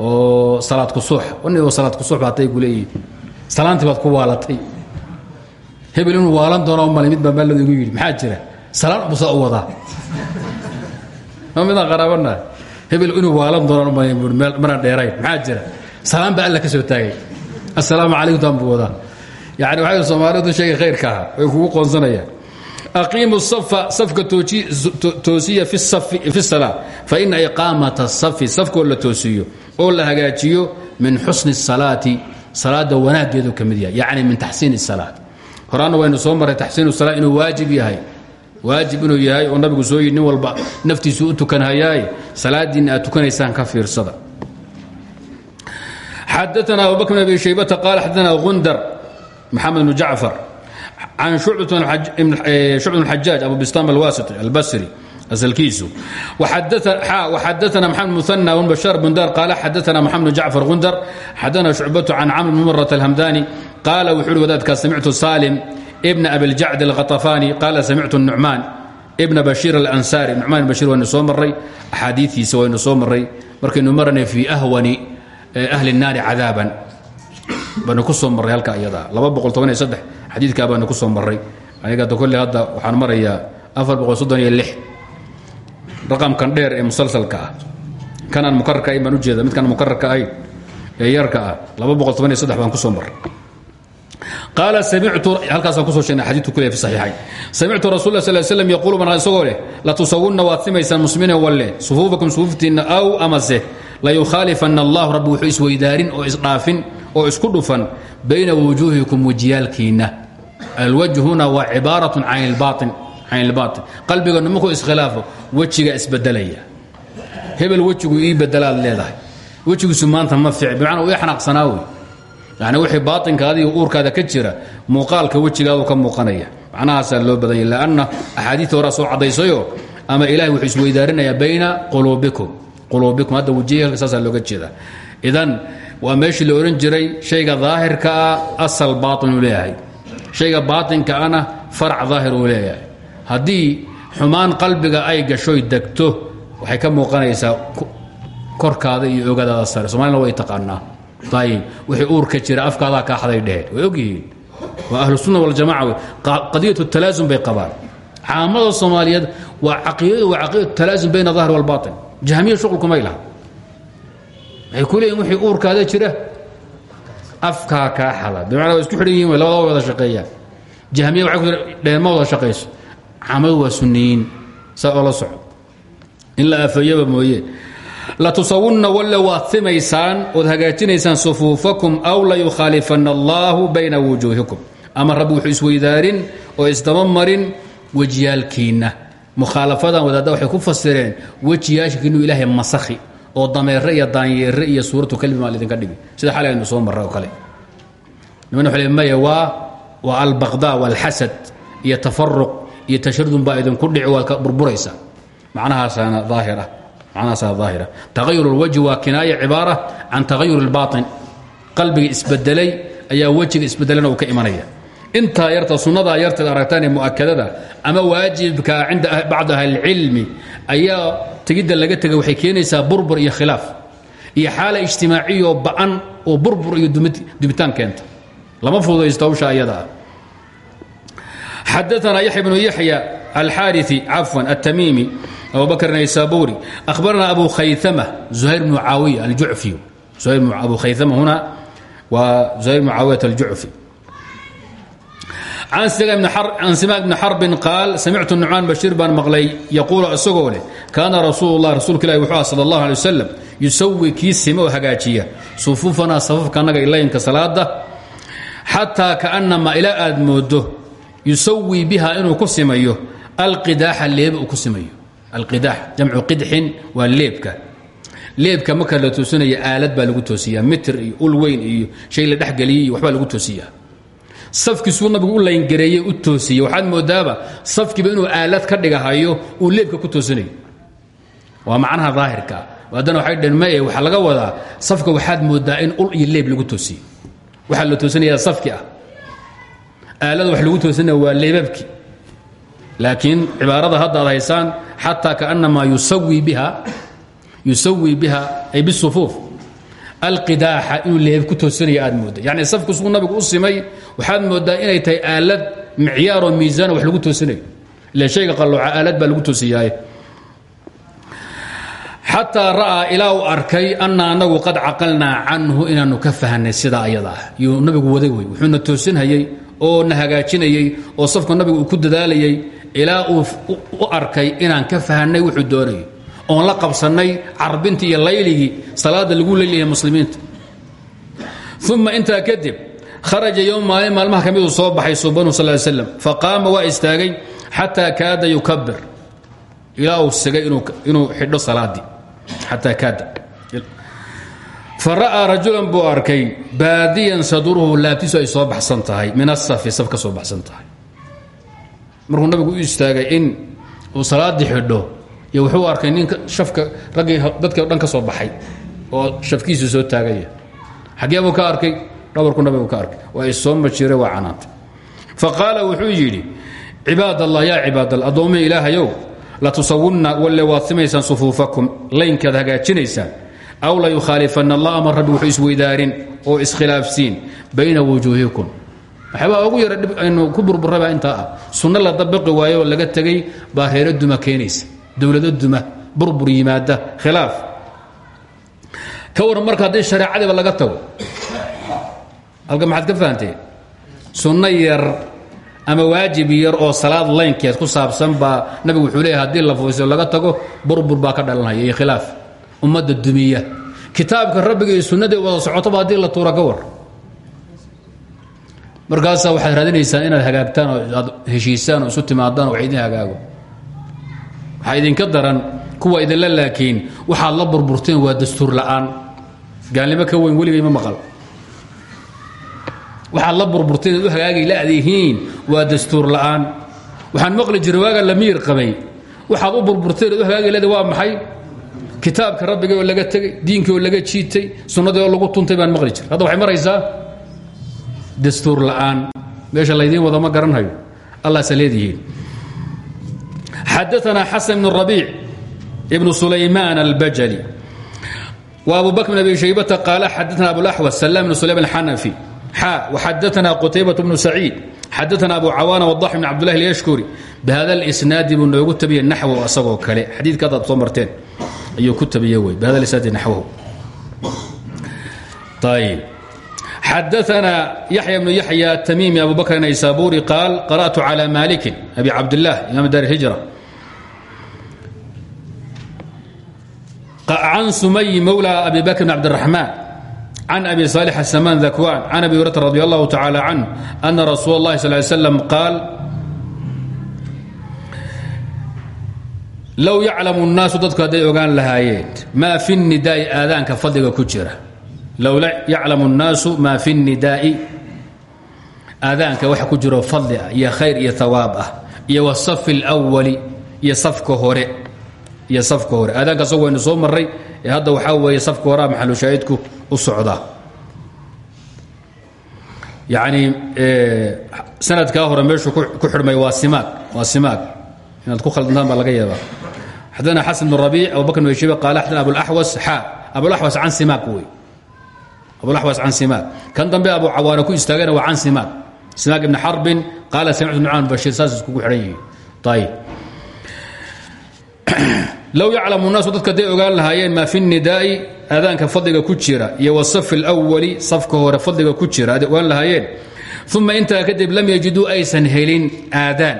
oo salaad kusuux nigo salaad kusuux baatay ku leeyihiin salaantii baad ku waalatay. Hebel inuu waalan doono mali mid baa maaladu igu yidhi maxaa jira? Salaan busaa u wadaa ma midaan qaraabana. Hebel inuu waalan doono mali mana dheerayn. Maxaa jira? Salaan baa alla ka taagay. Assalaamu calaykum taan buu wadaa. Yani soomaalidu sheegay khayrka way kugu qoonsanayaan. Aqiimu safa safka toosiya fi salaa faina iqaamata safi safkoo la toosiyo oo la hagaajiyo min xusni salaati salaada wanaaggeedu ka mid min taxsiin salaat horaanna waynu soo marray taxsiin salaa inuu waajib yahay waajib inuu yahay oo nabigu soo yidhi nin walba naftiisu u tukanhayaaye salaadiinna aad tukanaysaan ka fiirsada. Xadaana abubakr bn abi shaybata qaala xadaana gundar maxamed bnu jacfar can shucbat bn xajaaj abu bistam alwasiti albasri asalkiisu waxadaana maxamed muana bn bashaar bundar qaala xadaana maxamed bn jacfar gundar xadaana shucbatu can camr bn murat alhamdani qaala wuxuu uhi wadaadkaa samictu salim bna abiljacd alkhatafani qaala samictu nucmaan bna bashiir alansari. Nucmaan bashir waynu soo maray axaadiiiisa waynu soo maray markaynu maranay fii ahwani ahli الnaari cadaaban. Baanu ku soo marray halka iyada. Xadiidkaa baanu ku soo marray. Aniga ada kolle hadda waxaan marayaa raqamkan dheer ee musalsalka ah. Kanaan mukararka ahayn baan ujeeda midkaan mukararka ahayn ee yarka ah. Baan ku soo marray qaala samictu halkaasaan ku soo sheegnay xadiidku ku leeyahay fi saxiixayn. Samictu rasul lah sal slam yaquulu baan isagoo leh latusawunna waad simaysaan muslimiina walle sufuufakum sufuuftiinna aw amase layukhaalifanna allahu rabbi wuxuu isweydaarin oo isdhaafin oo isku dhufan bayna wujuuhikum wejiyaalkiinna alwajh huna waa cibaaratun can ilbaain qalbiga nimankuu iskhilaafo wejiga isbedelaya hebel wejigu ii bedelaad leedahay. Wejigiisu maanta ma fiic bimacnaa uu xanaaqsanaa wey yani wixii baatinkaada iyo uurkaada ka jira muuqaalka wejigaadu ka muuqanaya. Macnahaasaa loo badanya lanna axaadiita horaa soo caddaysayo ama ilahay wuxuu isweydaarinayaa bayna quluubikum. Quluubikum hadda wejiga saasaa looga jeeda idan waa meeshii la odhan jiray shayga daahirka ah asal baain uu leeyahay. Shayga baatinka ana farac daahir uu leeyahay. Haddii xumaan qalbiga ay gashoy degto waxay ka muuqanaysaa korkaada iyo ogadaada sare. Somalina way taqaanaa ayib wixii uurka jira afkaadaa kaaxday dheheen way ogyihiin waa ahlusunna waljamaca wey qadiyatu talaasum bay qabaan caamada soomaaliyeed waa caqiidadu waa caqiidatu talaasum bayna dahri walbaatin jahmiya shuqulkumay laha waxay ku leeyihiin wixii uurkaada jira afkaa kaa xada bimacnaa waa isku xidhan yihiin way labadaba wada shaqeeyaan jahmiya waxay ku dheheen ma wada shaqayso caamadu waa sunniyiin saa oo la soco in la afeeyaba mooye latusawunna walla waad simaysaan ood hagaajinaysaan sufuufakum aw layukhaalifanna allaahu bayna wujuuhikum. Ama rabbi wuxuu isweydaarin oo isdaba marin wejiyaalkiinna mukhaalafadan waxay ku fasireen wejiyaashikiinu ilaahay masakhi oo dameere iyo daanyeere iyo suuratu kalbi maa lidinka sida xalay soo marray oo kale. Niman waxay leeyihiin maya waa waa albaqdaa waalxasad iyo tafaruq iyo tasharadun baa idinku dhici waad ka burburaysa. Macnahaasaana daahir ah macnahaasaa daahira tagayur اlwajhi waa kinaaya cibaara can tagayur اlbaaطin qalbiga isbedelay ayaa wejiga isbedelana uu ka imanaya intaa yarta sunnadaa yarteed aragtaan ee mu'akadada ama waajibka cinda bacdi ahli اlcilmi ayaa tegidda laga tegay waxay keenaysaa burbur iyo khilaaf iyo xaala ijtimaaciyaoo ba'an oo burbur iyo dumitaan keenta lama fududaysto hawsha ayada ah xadaثna yaxya bnu yaxya alxaariثi cafwan الtamiimi abu bakr naysaburi ahbarna abu khayama zuhayr bnu caawiya aljucfi abu khayama huna waa zuhayr bnu caawiyat aljucfi can simaa bni xarbin qaal samictu nucmaan bashiir baan maqlay. Yaquulu isagoo leh kaana rasuul lah rasuulka ilahi wuxuu ah sal اllah alay wasalam yusawi kii sime oo hagaajiya. Sufuufanaa safafka annaga ilaynka salaada xataa kaanamaa ilaa aad moodo. Yusawi biha inuu ku simayo. Alqidaaxa leebe uu ku simayo alqidaax jamcu qidxin waa leebka. Leebka marka la toosinaya aalad baa lagu toosiyaa mitir iyo ul weyn iyo shay la dhexgeliyey iyo waxbaa lagu toosiyaa. Safkiisuu nabigu u layngareeyey u toosiyey waxaad moodaaba safkiiba inuu aalad ka dhigahayo uu leebka ku toosinayo. Waa macnaha daahirka. Haddana waxay dheen waxaa laga wadaa safka waxaad moodaa in ul iyo leeb lagu toosiye waxaa la toosinayaa safki ah. Aalada wax lagu toosinaya waa leebabki laakiin cibaarada hadda ad xataa kaanamaa yusawi biha ay bisufuuf alqidaaxa inuu leeb ku toosinaya aad mooda yani safku suu nabigu u simay waxaad moodaa inay tahay aalad micyaaroo miisaano wax lagu toosinayo ila shayga qallooca aalad baa lagu toosiyaaye. Xataa ra'aa ilaa arkay anagu qad caqalnaa canhu inaanu ka fahnay ayada ah. Nabigu waday wey wuxuuna toosinhayey oo na hagaajinayey oo safka nabigu ku dadaalayay ilaa uu u arkay inaan ka fahanay wuxuu doonayo oon la qabsannay carbintii iyo layligii salaada lagu leylyahay muslimiinta. Uma intaa kadib kharaja ywm maalin maalmaha ka miduu soo baxay subanu sal slam faqaama waa istaagay xataa kaada yukabir ilaa uu xidho salaadii. Xataa kaada. Fara'aa rajulan buu arkay baadiyan saduruhu laabtiisu ay soo min asafi saf ka soo markuu nabigu u istaagay in uu salaadii xidho iyo wuxuu arkay nin shafka raggii dadkii o dhan ka soo baxay oo shafkiisu soo taaganya xaggee buu ka arkay? Dhabarku nabigu ka arkay. Waa issoo majire waa canaantay fa wuxuu yidhi cibaad allah yaa cibaad allah addoommihii ilaahayow latusawunna walle waad simaysaan sufuufakum laynkaad hagaajinaysaan aw la yukhaalifanna allah ama rabbi wuxuu isweydaarin oo iskhilaafsiin bayna wujuuhikum waxyaabaa ugu yara dhib aynu ku burburrabaa intaa ah. La dabaqi waayo laga tegey baa duma keenaysa. Dowlado duma burbur yimaada khilaaf. Ka marka haddii shareecadiiba laga tago. Halka maxaad ka fahanteen sunno yar ama waajib yar oo salaad laynkeed ku saabsan baa nabigu wuxuu leeyahy haddii la fuusiyo laga tago burbur baa ka dhalanaya iyo khilaaf. Ummadda dumiya. Kitaabka rabbiga iyo sunnadii wada socotoba haddii la tuura ka markaasaa waxaad raadinaysaan inaad hagaagtaan oo aad heshiisaan oo isu timaadaan wax idin hagaago. Waxaa idinka daran kuwa idinla laakiin waxaad la burburteen waa dastuur la'aan. Gaalnimo ka weyn weligay ma maqal. Waxaad la burburteen inaad u hagaagay la'dihiin waa dastuur la'aan. Waxaan maqli jiray waaga la miir qabay. Waxaad u burburteen inaad u hagaagay la'di waa maxay? Kitaabka rabbiga oo laga tegey diinkii oo laga jiitay sunnadii oo lagu tuntay baan maqli jiray. Hadda waxay maraysaa dastuur la'aan. Meesha laydiin wada ma garanhayo allaasa leedihiin. Xadaanaa xasan bn rabiic ibnu sulaymaan albajali. Wa abu bakr bn abi shaybata qaala xadaana abulaxwas salaam bn sulaym alxanafi. Xaa waxadaanaa qutaybat bnu saciid. Xadaana abu cawaana wadax bn cabdullahi alyashkuri. Bihada alisnaadi buu noogu tabiyey naxwahu asagoo kale. Xadiidka haddaad soo marteen ayuu ku tabiye wey bihada isnaadi naxwahu ayb xadaثna yaحya bnu yaحya tamimi abu bakr naysaburi qaal qarأtu calى maliki abi cabdالlah imam dar hijra can sumay mawlى abi bakr bn cabdالرaحman can abi صالح السمان ذakwan can abi hurata radi الlah tacalى canh أna rasuul الlahi صل ly slam qaal low yaclamu الnaasu dadku hadday ogaan lahaayeen maa fi الnidaa'i aadaanka fadliga ku jira low yaclamu الnaasu maa fi الnidaa'i aadaanka waxa ku jiro fadli ah iyo khayr iyo hawaab ah iyo wasafi اlأwali iyo safka hore iyo safka hore aadaanka asag waynu soo maray ee hadda waxaa weeye safka horea maxalushaahidku u socdaa yacni sanadkaa hore meeshuu ku xidhmay waa simaag waa simaag inaad ku khaldantaan baa laga yaabaa xadana xasan bn rabiic abu bakr bn shiba qaala xadana abulaxwas xaa abulaxwas can simaag wey abulaxwas can simaag kan dambe abu cawaana ku istaagana waa can simaag simaag ibni xarbin qaala samictu nucmaan bashiir saas iskugu xidhan yihiin. Ayib low yaclamu naasu dadka hadday ogaan lahaayeen maa fi nidaa'i aadaanka fadliga ku jira iyo wasafi اlأwali safka hore fadliga ku jira hadday ogaan lahaayeen. Uma kadib lam yajiduu aysan helin aadaan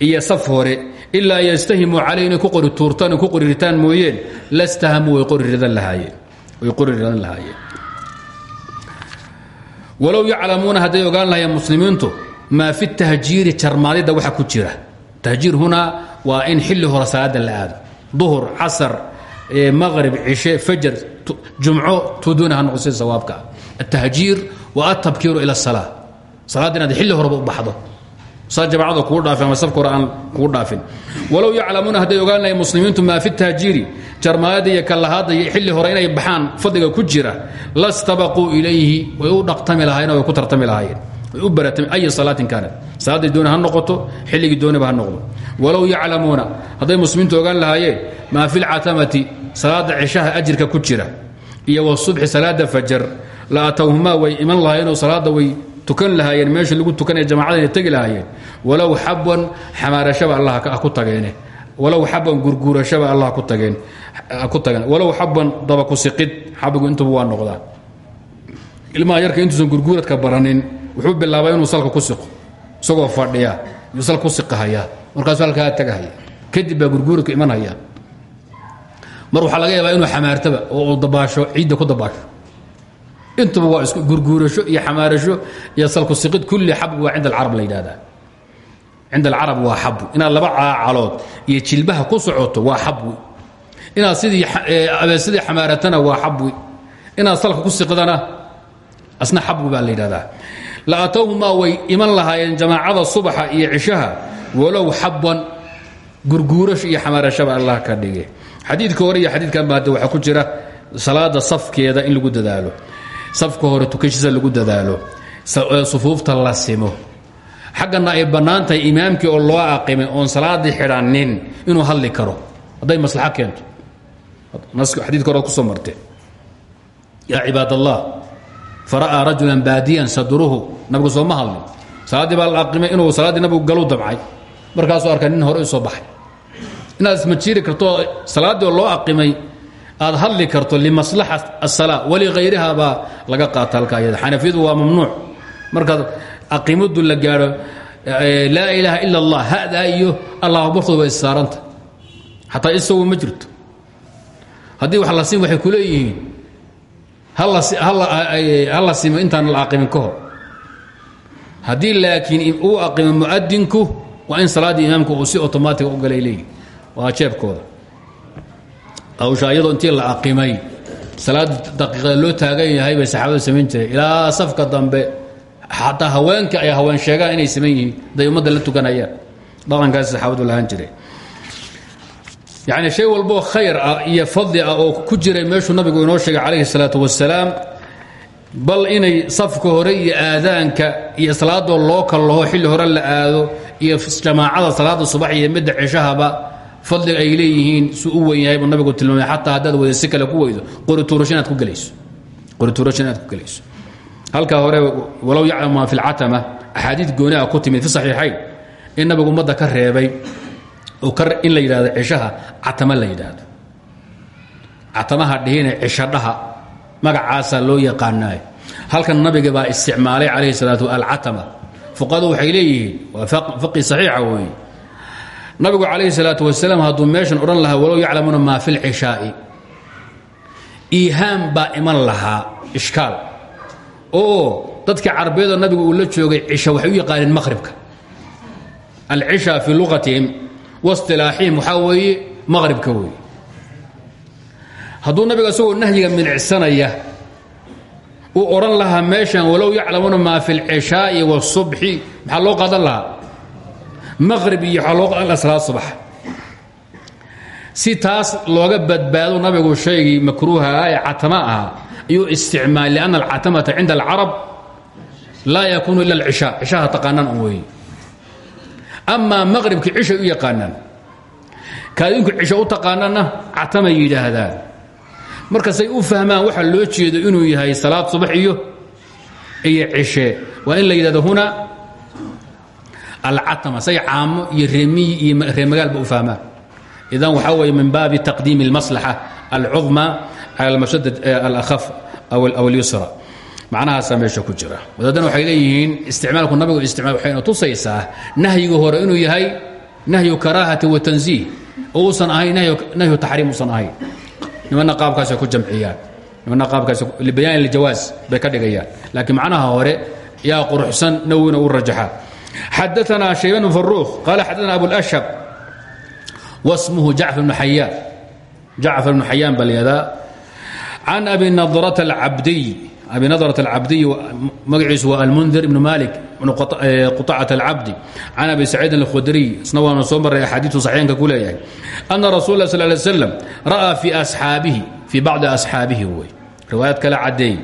iyo saf hore ilaa yastahimuu calay ku qori tuurtaan ku qoriritaan mooyeen lastahamuu way qori ridan lahaayeen way qori ridan lahaayeen walow yaclamuuna hadday ogaan lahaayeen muslimiintu maa fi tahjiiri jarmaadidda waxa ku jira. Tahjiir hunaa waa in xilli hore salaada la aado duhur casar maqrib cishe fajar jumco tudoona ha noqo sida sawaabka. Ah altahjiir wa altabkiiru ila الsalaa salaadda inaad xilli horeba u jamacada kuu dhaafin ama safka hore dhaafin walow yaclamuuna hadday ogaan muslimiintu maa fi tahjiiri jarmaayada iyo kallahaadda xilli hore inay baxaan fadliga ku jira lastabaquu ilayhi way u dhaqtami lahaayeen way ku tartami lahaayeen. Ay salaatin kaanat. Salaaday dooni ha noqoto xilligii dooniba ha noqdo. Walow yaclamuuna hadday muslimiintu ogaan lahaayeen maa fi lcatamati salaada cishaha ajirka ku jira iyo wasubxi salaada fajar la atowhumaa way iman lahaayeenoo salaada way tukan lahaayeen meesha lagu tukanaya jamacadana tegi lahaayeen. Walow xabwan xamaarashaba allah ku tageene. Walow xabwan gurguurashaba allah ku tageen ku tageen. Walow xabwan daba ku siqid xabigu intuba waa noqdaa ilmaha yarka intuusan gurguuradka baranin wuxuu bilaabaa inuu salka ku siqo isagoo fadhiya yuu sal ku siqahaya. Markaasuu halkaa tagahaya. Kadib baa gurguuradku mar waxaa laga yaabaa inuu xamaartaba oo dabaasho ciidda ku dabaasho intuba waa isku gurguurasho iyo xamaarasho iyo salku siqid kulli xabg waa cinda alcarab la yidhahdaa cinda alcarab waa xabwi inaad laba caacalood iyo jilbaha ku socoto waa xabwi inaad sidii abeesadii xamaaratana waa xabwi inaad salka ku siqdana asna xabwi baa la la atowhumaa way iman lahaayeen jamaacada subaxa iyo cishaha walow xabwan gurguurasho iyo xamaarashaba allah ka dhige xadiidka hore iyo xadiidkan ba hadde waxaa ku jira salaada safkeeda in lagu dadaalo safka hore tukashiisa lagu dadaalo sufuufta la simo. Xaggana ay bannaan tahay imaamkii oo loo aqimay oon salaadii xidhannin inuu hadli karo. Hadday maslaxo keento. Xadiidka hore ku soo martee yaa cibaad allah fara'aa rajulan baadiyan sadruhu. Nabigu sooma hadlin. Salaaddii baa aqimay inuu salaaddii nabigu galu damcay markaasuu arkay nin hore soo baxay. Inaad isma karto salaaddii oo loo aqimay aad hadli karto limaslaxa asalaa waligayriha baa laga qaata halka ayada. Xanafiyadu waa mamnuuc. Markaad aqimadu la gaadho laa ilaaha ila allah hadaa iyo allah bartooda way issaaranta xataa isagu ma jirto. Wax la siin waxay ku leeyihiin hala simo intaan la aqimin ka hor. Haddii laakiin uu aqimo muadinku waa in salaaddii imaamka uu si otomaatica u galay leeyihiin waa jeebkooda hawsha iyadoo intii la aqimay salaad daqiiqada loo taagan yahay bay saxaabadu samayn jireen safka dambe xataa haweenka ay haween sheegaan inay saman yihiin haday ummadda la tukanayaan saxaabadu lahaan jiray yacni shay walboo khayr ah iyo oo ku jiray meeshuu nabigu inoo sheegay calayhi salaatu wasalaam bal inay safka hore iyo aadaanka iyo salaadoo loo kallaho xilli hore la aado iyo jamaacada salaada subax iyo midda ceshahaba fadliga ay leeyihiin su u wen yahay buu nabigu tilmaamay xataa haddaad wada si kale ku weydo qorituurasho inaad ku gelayso. Halkaa hore walow yaclamu maa fi lcatama axaadiid ah ku timid fi saxiixayn in nabigu ummadda ka reebay in la yidhahdo cishaha catama la yidhaahdo. Catamaha dhihine cishadhaha magacaasaa loo yaqaanaayo. Halkan nabiga baa isticmaalay calayhi salaatu alcatama. Fuqadu waxay leeyihiin faqi saxiixa nabigu calayhi salaatu wasalaam hadduu meeshan odhan lahaa walow yaclamuuna maa fi lcishaa'i iihaam baa iman lahaa ishkaal. Oo dadkii carbeedoo nabigu uu la joogay cisha waxay u yaqaaneen maqhribka. Alcisha fii luqatihim wasilaaxihim waxaa weeye maqhribka weeye. Hadduu nabiga isagoo nahyiga minicsanaya uu odhan lahaa meeshan walow yaclamuuna maa fi lcishaa'i waasubxi maxaa loo qaadan lahaa maqhrib iyo salaad subax. Si taas looga badbaado nabigu shaygii makruuha ee catama ahaa ayuu isticmaal lianna alcatamata cinda alcarab laa yakuunu ila alcishaa cishaha taqaanaan un weeye amaa maqhribkii cishay u yaqaanaan kaadinku cisho u taqaanana catamay yidhaahdaan. Markasay u fahmaan waxa loo jeedo inuu yahay salaad subax iyo iyo cishe. Waa in la yidhahdo alcatama say caamo iyo reemiyi iyo reemagaalba u fahmaan idan waxaa weeye min baabi taqdiimi اlmaslaxa alcudma cala almafsada alahaf aw اlyusra macnahaasaa meesha ku jira. Wadaadana waxay leeyihiin isticmaalku nabigu isticmaal waxayna tusaysaa nahyiga hore inuu yahay nahyu karaahati wa tanziih. Oo uusan ahayn nahyu taxriim uusan ahayn. Nimanna qaabkaasay ku jamciyaan. Nimanna qaabkaas libayaan iljawaaz bay ka dhigayaan. Laakiin macnaha hore yaa quruxsan nawina u rajaxaa xadaanaa shayban bn faruuq qaala xadaana abulashhab wasmuhu jacfar bn xayaan jacfar ibnu xayaan baa layadaa can abi nadrata alcabdiy abi nadrat alcabdiy magaciisu waa almundir ibnu malik ibnu quطacat alcabdi can abi saciidin alkhudriy isna waanu soo maray axaadiitu saxiixanka ku leeyahay ana rasul lah sal lay slam ra'aa fii asxaabihi fii bacdi asxaabihi wey riwaayad kale caddeey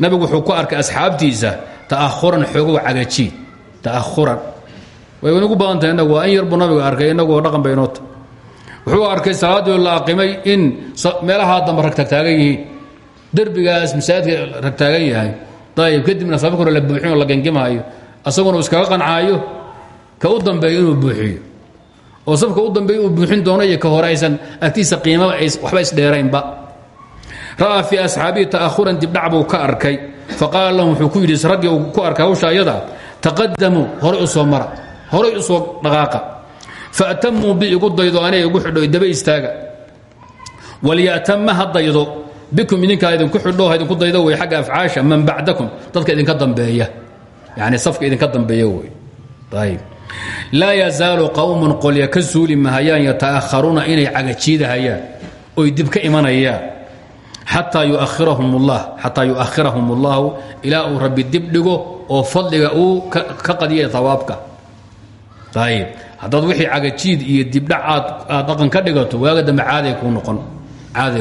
nabigu wuxuu ku arkay asxaabtiisa ta'ahuran xoogow cagajiid ta'ahuran way nagu badan tahay inagu waa in yar buu nabigu arkay inagoo dhaqan baynoota wuxuu arkay salaaddii la aqimay in meelahaa dambe rag tagtaagan yihiin. Masaajidka rag taagan yahay. Ayib kadibna sababka la buuxin la gengimaayo. Asaguna iskaga qancaayo ka u dambeeyo inuu buuxiyo. Oo sabka u dambeeyo uu buuxin doono iyo ka hore aysan agtiisa qiimaba waxba isdheeraynba ra'aa fii asxaabihi ta'ahuran dibdhac buu ka arkay. Faqaala wuxuu ku yidhi raggii ku arkay hawsha taqadamuu horay u soo mara horay u soo dhaqaaqa. Faatamuu bi igu daydo aniga igu daba istaaga. Walyatama ha daydo bikum idinkaa idinku xidho idinku daydo wey xagga afcaasha man bacdakum dadka idinka dambeeya. Yani safka idinka dambeeya wey ayb laa yazaalu qowmun qolya ka suuli mahayaan yata'aharuuna inay cagajiidahayaan oy dib ka imanayaan xataa yuahirahum ullahu ilaa uu rabbi dib dhigo oo fadliga uu ka qadiya hawaabka ayb haddaad wixii cagajiid iyo dibdhac aad dhaqan ka dhigato waaga dambe caaday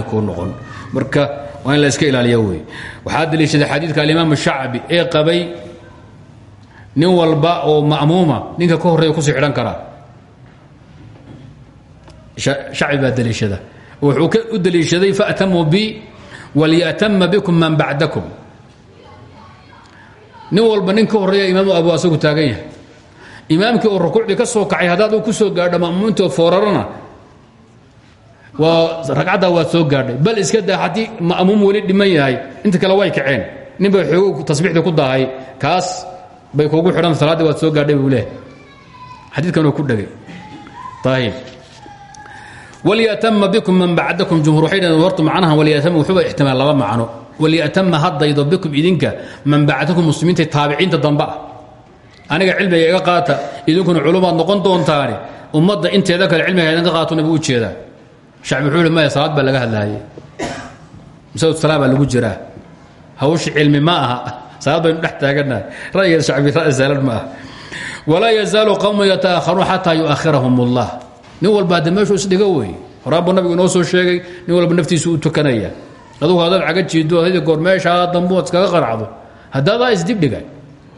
kuu noqon marka waa la iska ilaaliya wey waxaa daliishaday xadiidka alimaam shacbi ee qabay nin walba oo ma'muuma ninka ka horreeya ku sii xidhan karaa shacbi baa daliishada wuxuu u daliishaday faatamuu bi walyatama bikum man bacdakum nin walba nin ka horreeya imaamu abu asagu taagan yahay. imaamkii oo rukuucdii ka soo kacay haddaad ku soo gaadho ma'muuminto foorarana waa ragcaddaa waad soo gaadhay. bal iska daa haddii ma'muum weli dhiman yahay inta kale way kaceen. nin bay xoogo tasbiixdii ku dahay kaas bay kuugu xidhan salaaddii waad soo gaadhay buu leehay xadiidkan oo ku dhegay ayib walyatama bikum man bacdakum jumhur waxay dhaheen horta macnaha walyatama wuxuuba ixtimaal laba macno walyatama haddaydo bikum idinka man bacdakum muslimiinta taabiciinta dambe ah aniga cilmiga iga qaata idinkuna culumaad noqon doontaani ummadda inteeda kale cilmiga idinka qaato nabi u jeedaa shacbi wuxuu maya salaad baa laga hadlaayay masaajid salaa baa lagu jiraa hawsha cilmi ma aha salaad baynu dhex taagannahay ra'yiga shacbi ra'yi saalan ma aha walaa yazaalu qawmun yata'akharuun xataa yu'akhirahum allah nin walba hadda meeshuu isdhigo wey horaanbuu nabigu soo sheegay nin walba naftiisu u tukanaya. Adugu haddaad caga jiido hadi goor meeshaa dambu iskaga qaracdo haddaadaa isdibdhiga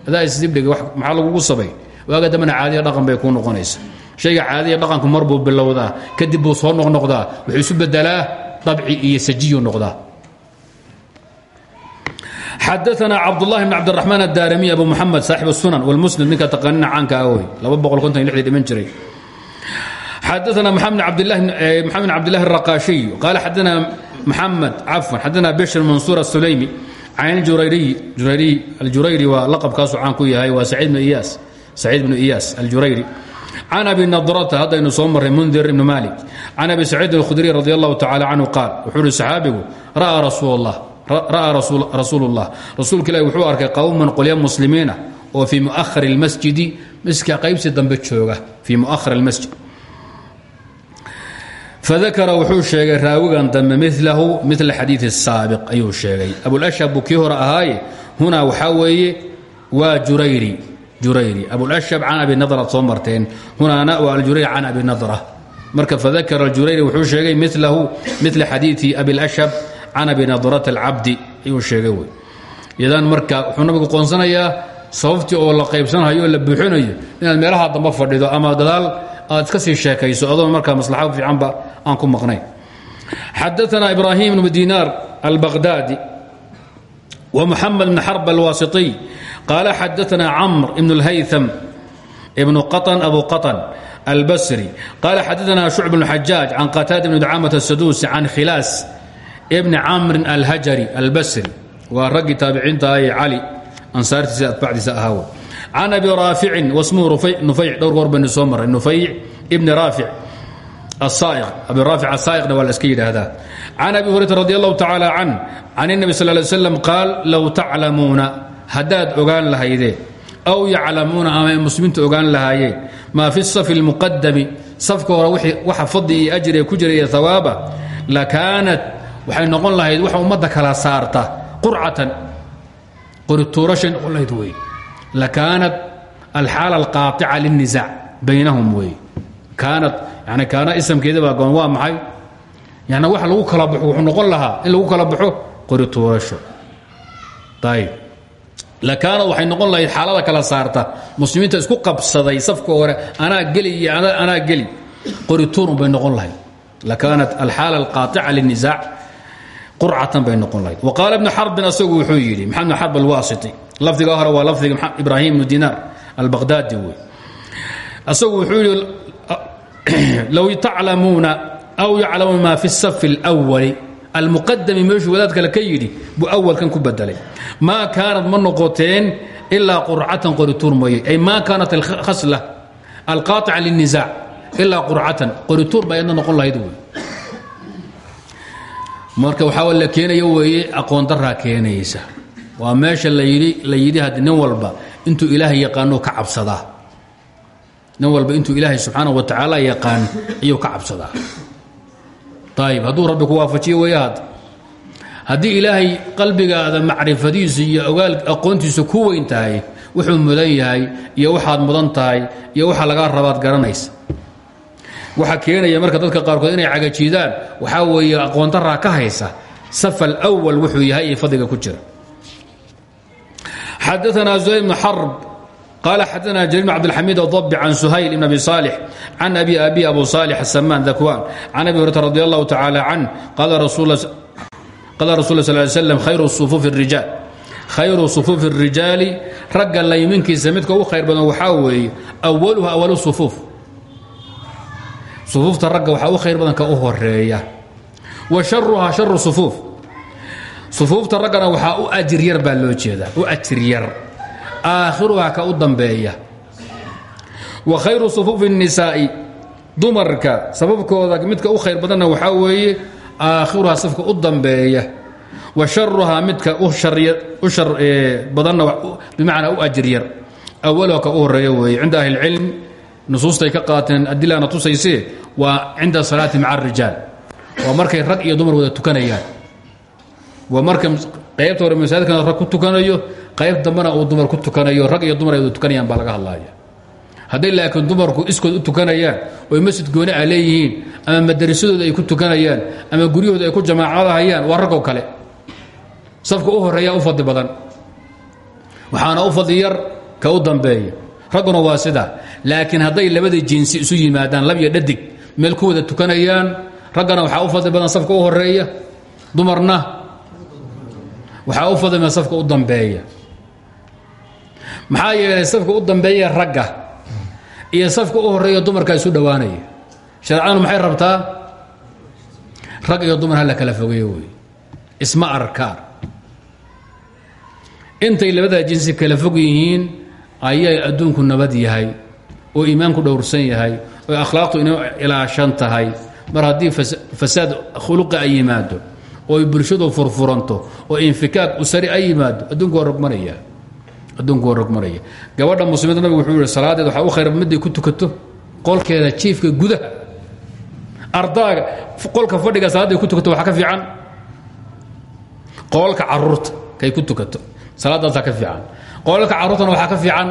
adaa isdibdhiga maxaa lagugu sabay? Waaga dambena caadiya dhaqan bay kuu noqonaysa. Shayga caadiya dhaqanku mar buu kadib buu soo noqnoqdaa wuxuu isu bedelaa dabci iyo sajiyu noqdaa. Xadaana cabdulahi bn cabdiraxmaan addaaramiy abu muxamed saaxib sunan wlmuslim ninka taqaanina caanka ah wey dhiman jiray xadaana maxamed bn cabdilahi الraqaashiy qaala xadaana maxamed cafwan xadaana bishr mansuur الsulaymi can aljurayri waa laqabkaasu caan ku yahay waa saciid bnu iyaas aljurayri can abi nadrata haddaynu soo marray mundir ibnu malik can abi saciid alkhudriy radi allahu tacala canhu qaal wuxuu uhi saxaabigu ra'aa rasuul اllah rasuulka ilahi wuxuu arkay qowman qolya muslimiina oo fii muahar اlmasjidi masjidka qaybsi dambe jooga fii muahar اlmasjid fadakara wuxuu sheegay raawigan dambe milahu mila xadiid الsaabiq ayuu sheegay abulashhab buu kii hore ahaaye hunaa waxaa weeye waa jurayri jurayri abulashhab can abi nadra ad soo marteen hunaana waa aljurayri can abi nadra marka fadakara aljurayri wuxuu sheegay milahu mila xadiidi abilashhab can abi nadrata alcabdi ayuu sheegay wey idan marka wuxuu nabigu qoonsanayaa sababtii oo la qaybsanayo o la buuxinayo inaad meelaha aad iska sii sheekayso adoon markaa maslaxa fiicanba aan ku maqnayn xadaana ibrahim bnu dinaar albaqdaadi wa muxamed bn xarb alwaasiطiy qaala xadaana camr ibn اlhaytham ibnu qaطn abu qaطn albasri qaala xadaana shucb bn xajaaj can qataada bn dacaamat asaduusi can khilaas bni camrin alhajari albasri waa raggii taabiciinta ee cali ansaartiisa atbacdiisa ahaaw can abi raaficin wasmuhu nufayc dhowr goor baynu soo maray nufayc ibni raafic asaa'iq abi raafic asaa'iqna waa la iska yidhaahdaa can abi hurayra radi allahu tacaala can can الnabi sal ly slam qaal low taclamuuna haddaad ogaan lahaydeen aw yaclamuuna ama ay muslimiintu ogaan lahaayeen maa fi safi اlmuqadami safka hore waxa fadli iyo ajriga ku jira iyo hawaaba lakaanat waxay noqon lahayd waxa ummadda kala saarta qurcatan qorituurashay noqon lahayd wey lakaanat alxaala alqaaطica lilnisaac baynahum wey kaanat yani kaana isamkeeda baa goon waa maxay? Yani wax lagu kala baxo wuxuu noqon lahaa in lagu kala baxo qorituurasho ayb lakaanad waxay noqon lahayd xaalada kala saarta. Muslimiinta isku qabsaday safka hore anaa geli iyo anaa geli. Qorituurun bay noqon lahayd. Lakaanat alxaala alqaaطica liلnisaac qurcatan bay noqon lahayd. Wa qaala ibnu xarbin asagu wuxuu yidhi maxamed bn xarb alwaasiti lafdiga hore waa lafdiga ibraahim ibnu dinaar albaqdaadi wey. Asagu wuxuu yidhi low taclamuuna aw yaclamuuna ma fi الsaf اlأwali almuqadami meeshuu wadaad kale ka yidhi buu awalkan ku bedelay maa kaanat ma noqoteen ilaa qurcatan qorituur mooye ay maa kaanat alkhasla alqaaطica lلnisaac ilaa qurcatan qorituur ba ayadna noqon lahayd wey marka waxaa la keenaya weeye aqoon daraa keenaysa waa meesha layidhi la yidhi had nin walba intuu ilaahay yaqaano ka cabsadaa nin walba intuu ilaahay subxaana wa tacaala yaqaan ayuu ka cabsadaa. Ayib hadduu rabbi ku waafajiyo weeye hadda haddii ilaahay qalbigaada macrifadiisu iyo ogaal aqoontiisu ku weyn tahay wuxuu mudan yahay iyo waxaad mudan tahay iyo waxa lagaa rabaad garanaysa. Waxaa keenaya marka dadka qaarkood inay cagajiidaan waxaa weeye aqoontaraa ka haysa safal awal wuxuu yahay iyo fadliga ku jira. Xadaanaa zuhayr bn xarb قال xdثna جرير بن cبدالحميد الضب عن سhayل بن أبي صالح عن أبي أبي أبو صالح السمان ذكوان عن أبي هريرة رضي الله تعالى عنه قال رسول الله صلى اه عليه وسلم khayر صفوف الرiجاaل khayru صفوuف الرiجاaل ragga layminkiisa midka ugu khayr badan waxaa weeye أwلha أول صفوuف صفuufta ragga waxaa u khayr badan ka u horeeya wa شharuhaa شharu صفوuف صفuufta raggana waxaa u ajir yar baa loo jeedaa u ajir yar aakhiruhaa ka u dambeeya wa khayru sufuufi الnisaa'i dumarka sababkooda midka u khayr badanna waxaa weeye aakhiruhaa safka u dambeeya wa sharuhaa midka u shar badanna bimacnaa u ajir yar awaluha ka u horeeya weeye cinda ahli اlcilm nusuustay ka qaateen adilana tusaysee waa cinda salaati maca الrijaal waa markay rag iyo dumar wada tukanayaan waa marka qaybta hore masaajidkana rag ku tukanayo qayb dambana uu dumar ku tukanayo rag iyo dumar ay wada tukanayaan baa laga hadlaya hadday laakiin dumarku iskood u tukanayaan oy masjid gooni a leeyihiin ama madarasadooda ay ku tukanayaan ama guryahooda ay ku jamaacadahayaan waa raggoo kale. Safka u horreeya u fadli badan. Waxaana u fadli yar ka u dambeeya. Ragguna waa sida. Laakiin hadday labada jinsi isu yimaadaan lab iyo dhadig meel ku wada tukanayaan raggana waxaa u fadli badan safka u horreeya dumarna waxaa u fadli badan safka u dambeeya? Maxaa yeelay safka u dambeeya ragga iyo safka u horreeya dumarka isu dhowaanaya. Shareecadanu maxay rabtaa? Rag iyo dumar hala kala fogeeyo wey. Isma arkaan intay labadaa jinsi kala fog yihiin ayay adduunku nabad yahay oo iimaanku dhowrsan yahay oo akhlaaqtu inoo ilaashan tahay. Mar haddii fasaad khuluqi ay yimaado oo bulshadu furfuranto oo infikaak usari ay yimaado adduunku waa rogmanaya adduunku waa rogmanaya gabadha muslimiinta nabigu wuxuu yihi salaadeed waxaa u khayr midday ku tukato qolkeeda jiifka gudaha. Ardaaga qolka fadhiga salaadday ku tukato waxaa ka fiican. Qoolka carruurta kay ku tukato salaadaasaa ka fiican. Qoolka carruurtana waxaa ka fiican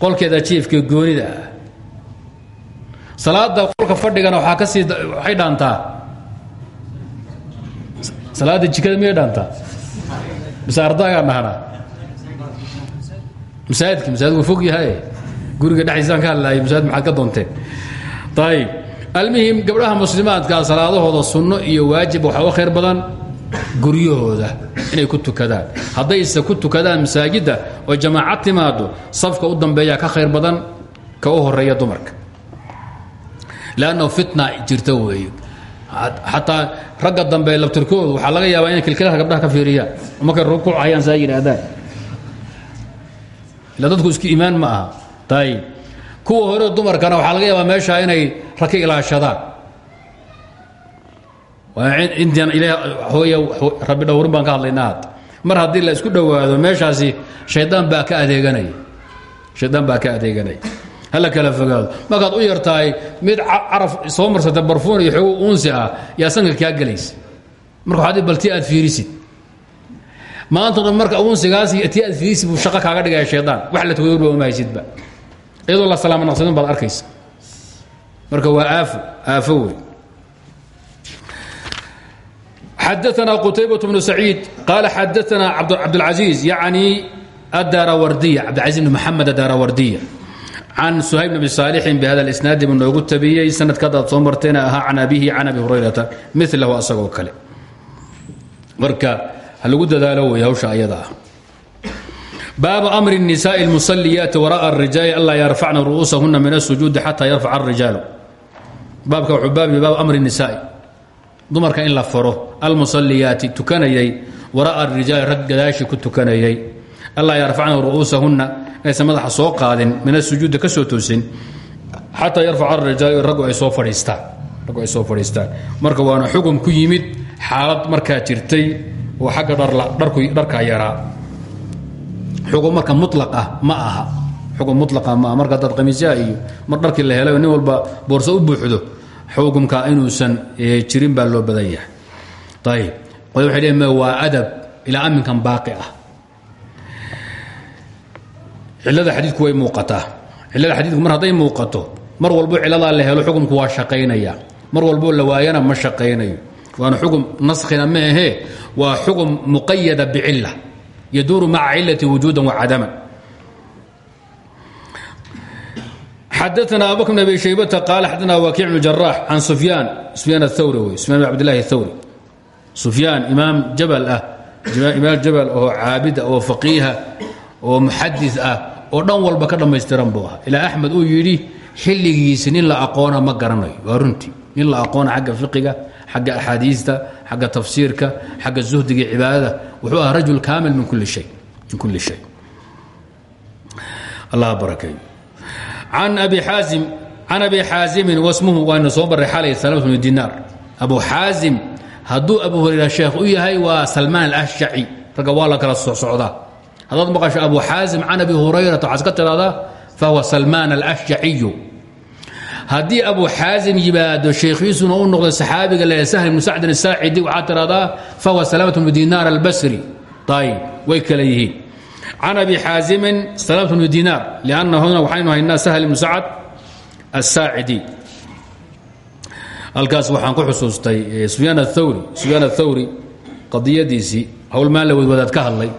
qolkeeda jiifka goonida. Ah salaada qolka fadhigana waxaa ka sii waxay dhaantaa salaada jikada miyay dhaantaa mise ardaagaa dhahanaa masaajidka masaajid wuu yahay. Guriga dhexdiisaan ka hadlaayay masaajid maxaad ka doonteen ayib almuhim gabdhaha muslimaadka salaadahooda sunno iyo waajib waxaa u khayr badan guryahooda. Inay ku tukadaan. Haddayse ku tukadaan masaajidda oo jamaacad timaado safka u dambeeya ka khayr badan ka horreeya dumarka. Lannahu fitna jirta weeye xataa ragga dambe labtirkoodu waxaa laga yaabaa inay kilkilaha gabdhaha ka fiiriyaan markay rukuucayaan saa yidhaahdaan. Ila dadku isku iimaan ma aha. Tayib kuwa hore dumarkana waxaa laga yaabaa meesha inay rag ka ilaashadaan intan hooy rabbi dhowrin baan ka hadlaynaa hadda mar haddii la isku dhowaado meeshaasi shaydaan baa ka adeeganaya shaydaan baa ka adeeganaya hala kala fogaado markaad u yartahay mid caraf soo marsata barfuun iyo xoogo uunsi ah yaa sanka kaa gelaysa marka waxaad bal ti aad fiirisid maanta dhan marka uunsigaas iyo ti aad fiirisid buu shaqo kaaga dhigaya shaydaan wax la togodoba uma haysidba iyadoo la salaama naqsadin baad arkaysa marka waa aafo aafo wey xadaثna qtaybaة بن سacيid qaala xadaثna cabdالcaزيiز yaعni adarawardiya cabdilcaزiz بn mxamed adarawardiya can suhayb bn abi saalixin bihada isnaadi buu noogu tabiyey sanadkadaad soo martayna ahaa can abihi can abi hurayrata milahu asagoo kale marka ha lagu dadaalo wey hawsha ayada ah baabu amri nisaai lmusalliyaati wara'a arijaali anlaa yarfacna ru'uusahuna min asujuudi xataa yarfaca arijaalu baabka wuxuu baab baabu amri nisaai dumarka in la faro almusalliyaati tukanayay wara'a arijaali rag gadaashi ku tukanayay anlaa yarfacna ru'uusahunna inaysan madaxa soo qaadin min asujuudi ka soo toosin xataa yarfaca arijaal raggu ay soo fadhiistaan raggu ay soo fadhiistaan marka waana xukun ku yimid xaalad markaa jirtay oo xagga dharku dharkaa yaraa. Xukun marka mulaq ah ma aha. Xukun mulaqa ma aha. Marka haddaad khamiisyaha iyo mar dharkii la helay nin walba boorso u buuxdo xukunka inuusan jirin baa loo badan yahay. Ayib qod waxay waa adab ilaa aminkan baaqi ah cilada xadiidku way muuqataa. Cilada xadiidku mar hadday muuqato mar walbo ciladaa la helo xukunku waa shaqaynaya. Mar walbo la waayana ma shaqaynayo. Waana xukun naskhina ma ahee waa xukun muqayada bicila yaduuru maca cilati wujuudan wacadaman xadaثna abu bkr bn abi shaybata qaal xadana wakiic bn jaraax can sufyaan sufyaan athawri wey sufyan bn abdillahi athawri sufyaan imaam jabal ah imaam jabal oo caabida oo faqiiha oo muxadis ah oo dhan walba ka dhammaystiran buu ahaa. Ilaa axmed uu yidhi xilligiisi nin la aqoona ma garanayo. Waa runtii. Nin la aqoona xagga fiqiga xagga axaadiista xagga tafsiirka xagga zuhdiga cibaadada. Wuxuu ahaa rajul kaamil min kulli shay min kulli shay. Allah barakeeyo can abi xaazim can abi xaazimin wasmuhu waana soo maray xalay salamatu bnu dinaar. Abu xaazim hadduu abu hurayra sheekh u yahay waa salmaan alashjaci haddaad maqasho abu xaazim can abi hurayrata waxaad ka tidhahdaa fahuwa salmaan alashjaciyu. Haddii abu xaazim yimaado sheekhiisuna u noqdo saxaabiga le sahl ibnu sacdin asaacidi waxaad tidhahdaa fahuwa salaamatu bnu dinaar albasri. Ayib way kala yihiin. Can abi xaazimin salaamatu bnu dinaar lianna huna waxaynu haynaa sahl ibnu sacad asaacidi halkaas waxaan ku xusuustay sufyaan athawri sufyaan athawri qadiyadiisii hawl maan la wadwadaad ka hadlay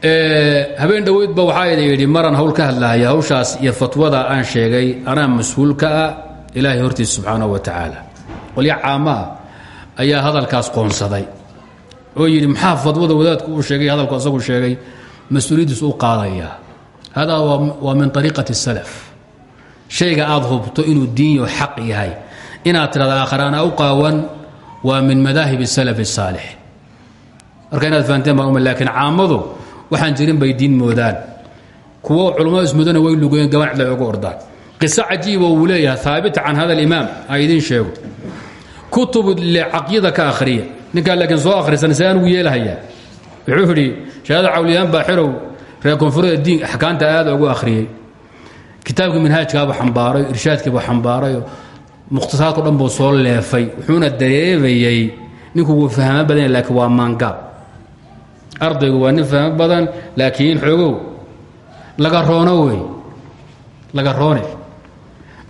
habeen dhoweydba waxaa idin yidhi maraan hawl ka hadlahaya hawshaas iyo fatwada aan sheegay anaa mas'uulka ah ilaahay hortiisa subxaanahu wa tacaala. Qolya caamaah ayaa hadalkaas qoonsaday oo yidhi maxaa fatwada wadaadku uu sheegay hadalku asagu sheegay mas'uuliyaddiis u qaadayaa hada waa min ariiqati salaf. Shayga aad hubto inuu diinyo xaq yahay. Inaad tidhahda aakharaana u qaawan waa min madaahib salaf الsaalix marka inaad fahanteen baan uma waxaan jirin bay diin moodaan. Kuwo culammada ismudana way lugeen gabancid ay ugu ordaan. Qiso cajiiba uu leeyahay haabita can hada alimaam a idiin sheego kutub caqiida ka akhriya. Ninkaa laakiin soo akhrisan see anugu yeelahayaa. Wuxuu idhi shahaada cawliyaan baa xirow reer koonfurada diin axkaamta aada ugu akhriyey. Kitaabkii manhaajkaabuu xambaaray irshaadkiibuu xambaarayo mukhtasaadko dhan buu soo leefay. Wuxuuna dareebayey ninku wuu fahmo badan laakiin waa maangaab ardaygu waa nin fahmo badan laakiin xoogow laga roono wey laga roone.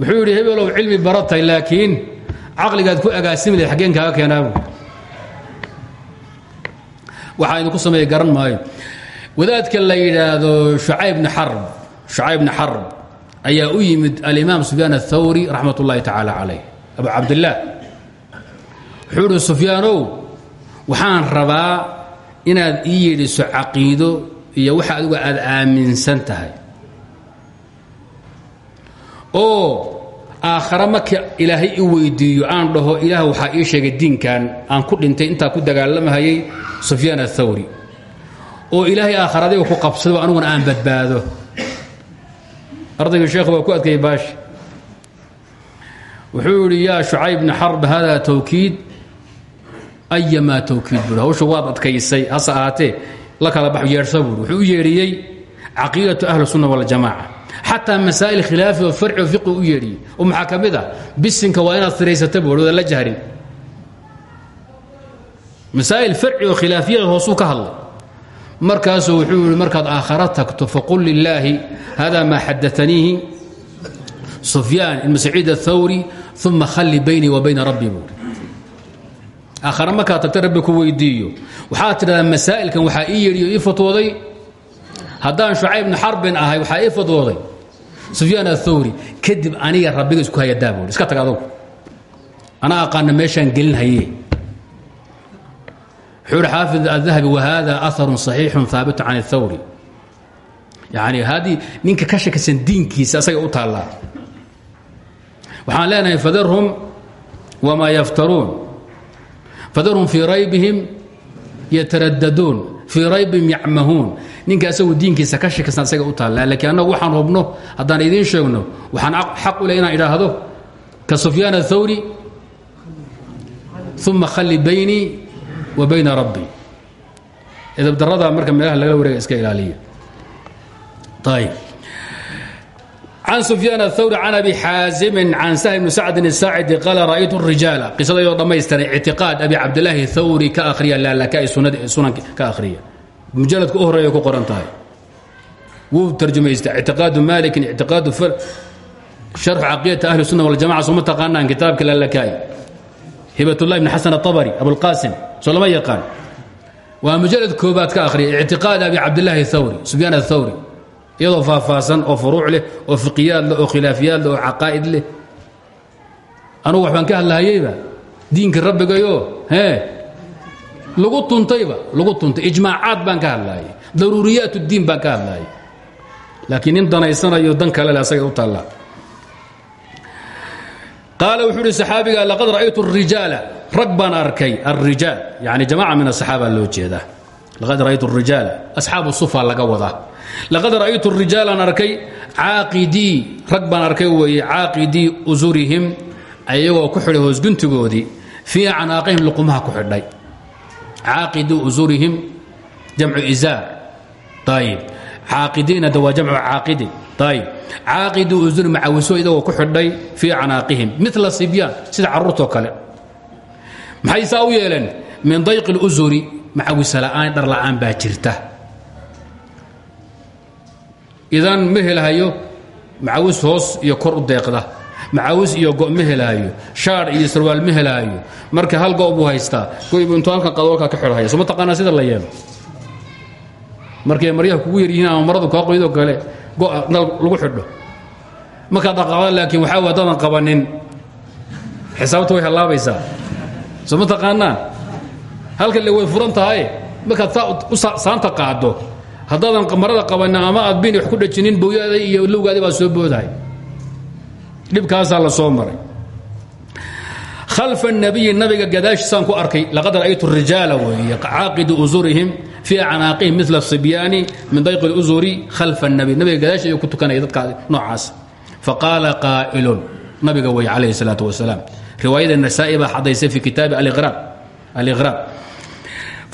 Wuxuu yidhi hebelow cilmi baratay laakiin caqligaad ku agaasimi lahed xaggeen kaaga keenaabu waxaa idinku sameeye garan maayo. Wadaadka la yidhaahdo shucayb bni xarb shucayb bni xarb ayaa u yimid alimaam sufyaan aلthawri raxmat ullaahi tacaala abu cabdillaah wuxuu idhi sufyaanow waxaan rabaa inaad ii yeedhiso caqiido iyo waxa adigu aad aaminsan tahay. Oo aakhare marka ilaahay i weydiiyo aan dhaho ilaah waxaa ii sheegay diinkan aan ku dhintay intaa ku dagaalamahayay sufyaan aلthawri oo ilaahay aakhare adiga ku qabsado aniguna aan badbaado. Ardayga sheekh waa ku adkayay baashi wuxuu yidhi yaa shucayb bni xarb hada tawkiid ayamaa tawkiid buui hawsha waad adkaysay hase ahaatee la kala bax yeedhsa wuxuu u yeedhiyey caqiidatu ahli sunna waljamaaca xataa masaa'il khilaafi oo farci oo fiqi u yeedhiyey oo maxaa bisinka waa inaad siraysata wada la jahrin masaa'il farci oo khilaafiyada hoosuu ka hadlay markaasuu wuxuu markaad aakhara tagto faqul lilaahi hada maa xadaaniihi sufyaan ibnu saciid aلthawri uma khali baynii wa bayna rabbi aakhare markaa tagta rabbi ku weydiiyo waxaad tidhahdaa masaa'ilkan waxaa ii yedhiyo ii fatwooday. Haddaan shucaybna xarbin ahay waxaa ii fatwooday. Sufyaan athawri kadib aniga rabbiga isku hayadaa buui iska tag adugu. Anaa aqaana meeshaan gelinhaye wuxuu hi xaafid adahabi wahada aharun saxiixun haabitun can اthawri yani haddii ninka ka shakisan diinkiisa asaga u taallaa. Waxaan leenahay fadarhum wamaa yaftaruun fadarhum fii raybihim yataraddaduun fii raybihim yacmahuun ninka asagu diinkiisa ka shakisan asaga u taallaa lakiin annagu waxaan hubno haddaan idiin sheegno waxaan xaq u leh inaan idhaahdo ka sufyaan الthawri uma khali baynii wa bayna rabbi edabdarada marka meelaha laga wareega iska ilaaliya ayb can sufyaan athawri can abi xaazimin can sahl bni sacdin asaacidi qaala ra'aytu rijaala qisadaydoo dhammaystiray ictiqaad abi cabdilaahi thawri ka ahriya laalaka sunan ka ahriya mujaladka u horreeya ku qoran tahay wuu tarjumaysta ictiqaadu maalikin ictiqaadu sharxu caqiidata ahli sunna waljamaca soo ma taqaanaan kitaabka laalakaay hibatulahi bni xasan aabari abulqaasim soo lama yaqaan waa mujalad koobaad ka ahriya ictiqaad abi cabdilaahi thawri sufyaan athawri iyadoo faahfaahsan oo furuuc leh oo fiqiyaad leh oo khilaafiyaad leh oo caqaa'id leh anugu waxbaan ka hadlahayeyba diinka rabbigayo hee lagu tuntayba lagu tuntay ijmaacaad baan ka hadlahayay daruuriyaat اdiin baan ka hadlahayay laakiin nin danaysanayo dan kale le asagay u taallaa qaala wuxuu uhi saxaabiga laqad ra'aytu الrijaala rag baan arkay alrijaal yani jamaca min asaxaaba loo jeedaa laqad ra'aytu الrijaala asxaabu sufa laga wadaa laqad ra'aytu rijaalan arkay caaqidii rag baan arkay weeye caaqidii usurihim ayagoo ku xidhay hoosguntigoodii fii canaaqihim luqumaha ku xidhay caaqidii usurihim jamcu isaar ayib caaqidiina de waa jamcu caaqidin ayib caaqidii usuri macawiso ku xidhay fii canaaqihim mila sibyaan sida carruurtoo kale maxay saa u yeeleen min dayqi اlusuri macawisa la'aan dhar la'aan baa jirta idan ma helhayo macawis hoos iyo kor u deeqda. Macawis iyo go' ma helaayo. Shaar iyo sarwaal ma helaayo. Marka hal go' buu haystaa. Goybu intuu halkan qadolka ka xidhaya soo ma taqaanaa sida la yeelo. Markay maryaha kugu yaryihiin ama maradu kaa qoydoo kale go'a nal lagu xidho. Markaad dhaqaaqda laakiin waxaa waa dadan qabanin. Xisaabta way hallaabaysaa. Soo ma taqaanaa. Halkan le way furan tahay markaad saa saanta qaaddo haddaadan marada qabanin ama aad bin wax ku dhajinin bowyaada iyo lowgaadi baa soo boodahay dhibkaasaa la soo maray khalfa الnabiyi nabiga gadaashiisaan ku arkay laqad ra'aytu الrijaala weeye caaqidi usurihim fii canaaqihim mila الصibyaani min dayq اluzuri khalfa الnabiy nabiga gadaashi ayuu ku tukanaya dadka noocaas faqaala qaa'ilun nabiga wey calayhi الsalaaة wasalaam riwaayada nasaa'i baa xadaysay fi kitaabi aliqraab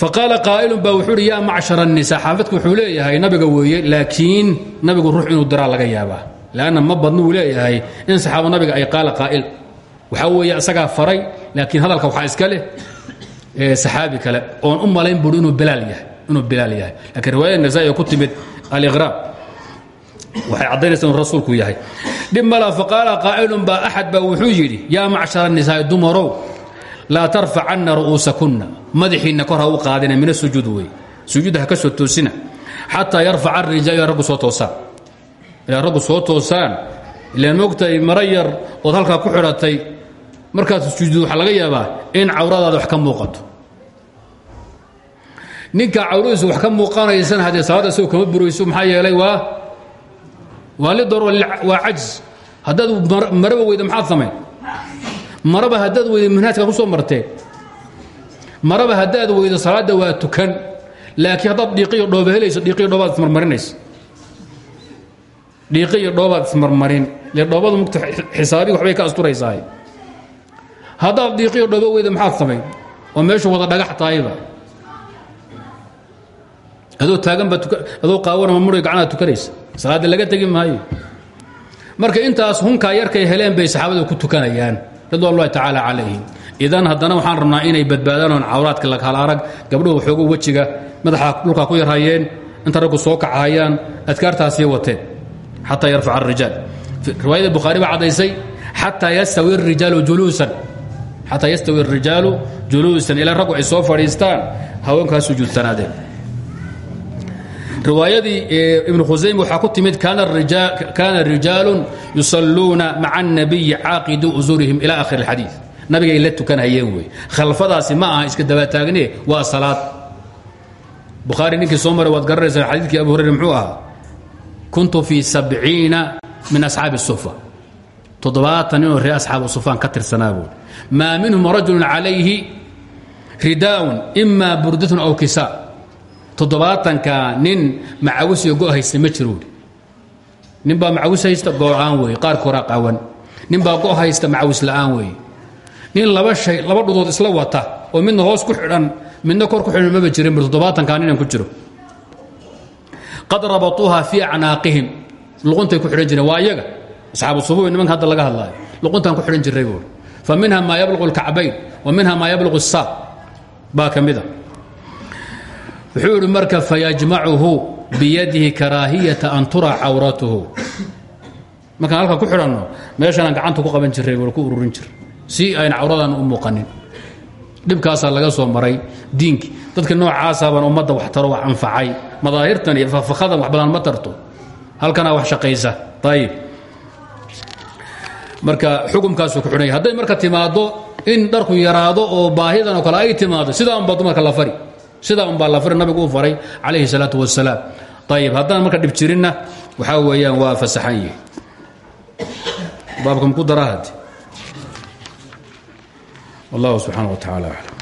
faqaala qaa'ilun baa wuxuu uhi yaa macshar الnisa xaafidku wuxuu leeyahay nabiga weeye laakiin nabigu ruux inuu diraa laga yaabaa lanna ma badno uu leeyahay in saxaaba nabiga ay qaala qaa'il waxaa weeye isagaa faray laakiin hadalka waxaa iska leh saxaabi kale oon u malayn buri inuu bilaal yahay inuu bilaal yahay lakiin riwaayada nasaai ku timid aliqraab waxay caddaynaysa inuu rasuulku yahay dhib mala faqaala qaa'ilun baa axad baa wuxuu yidhi yaa macshara الnisaa'i dumarow laa tarfacanna ru'uusakunna. Madaxiinna kor ha u qaadina min asujuud wey sujuudda ha ka soo toosina. Xataa yarfaca الrijaalu raggu soo toosaan. Ilaa raggu soo toosaan. Ilaan moogtahay mara yar ood halkaa ku xidhatay markaad sujuuddo waxaa laga yaabaa in cawradaada wax ka muuqato. Ninka cawradiisu wax ka muuqanaysan haddee salaadda isagoo kama burayso maxaa yeelay waa waa lidar waa cajz. Haddaad maraba weyda maxaad samayn maraba haddaad weyda manhaajka ku soo marteen maraba haddaad weydo salaadda waa tukan laakiin haddaad dhiiqiyo dhooba helayso dhiiqiyo dhoobaad ismarmarinaysa dhiiqi iyo dhoobaad ismarmarin le dhoobadu mugta xisaabiga waxbay ka asturaysaa haddaad dhiiqiyo dhoobo weyda maxaad samayn oo meeshu wada dhagax tahayba adoo taagan baa adoo qaawanama muray gacnaha tukanaysa. Salaadda laga tegi maayo. Marka intaas hunkaa yarkay heleen bay saxaabadu ku tukanayaan ridwaanulahi tacaala calayhim idan hadana waxaan rabnaa inay badbaadaan oon cawraadka lakala arag gabdhuhu waxoogu wejiga madaxa dhulkaa ku yarhayeen inta ragu soo kacahayaan adkaartaasii wateen xataa yarfaca arijaal riwaayada bukhaari baa caddaysay xataa yastawi اrijaalu juluusan. Xataa yastawi اrijaalu juluusan ilaa raggu ay soo fadhiistaan haweenkaas sujuudsanaadeen riwaayadii ibnu khusayme waxaa ku timid kaana rijaalu yusalluuna maca الnabiyi caaqiduu usurihim ila akhir اlxadiid nabigay la tukanhayeen wey khalfadaasi ma aha iska dabataagne waa salaad bukhaari ninkii soo maray waad garanaysaa xadiidkii abu hurayra muxuu ahaa kuntu fii sabciina min asxaabi الsufa toddobaatan ninoo reer asxaabu sufaan ka tirsanaa buui maa minhum rajulu calayhi ridaaun ima burdatun aw kisaa toddobaatanka nin macawis iyo go' ma jiro. Nin baa macawis haysta goo'aan weeye qaar koraa qawan nin baa go' macawis la'aan weeye nin laba shay laba dhudood isla wata oo midna hoos ku xidhan midna kor ku xidhan maba jirin bal toddobaatankaa ninan ku jiro. Qad rabatuuha fii acnaaqihim. Luquntay ku xidhan jireen waa asxaabu subuubi nimanka hadda laga hadlaayo. Luquntaan ku xidhan jirray fa minha maa yabluqu alkacbayn wa minha maa yabluqu asaaq baa ka mida wuxuu idhi marka fayajmacuhu biyadihi karaahiyata an tura cawratuhu. Markaan halka ku xidhanno meeshanaan gacanta ku qaban jiray buui ku ururin jiray. Si ayna cawradan u muuqanin. Dhibkaasaa laga soo maray diinkii dadka noocaasabaan ummadda wax taro wax anfacay. Madaahirtan iyo fafakadan wax badan ma tarto. Marka xukumkaasuu ku xidhanya hadday marka timaaddo in dharku yaraado oo baahidan oo ay timaado sidaa unbaa dumarka la fari sidaa unbaa la fari nabigu u faray calayhi salaatu wasalaam ayib haddaan marka dhib jirinna waxaa weeyaan waa fasaxan yihi baabka muku dara hadi والله سبحانه وتعالى أعلم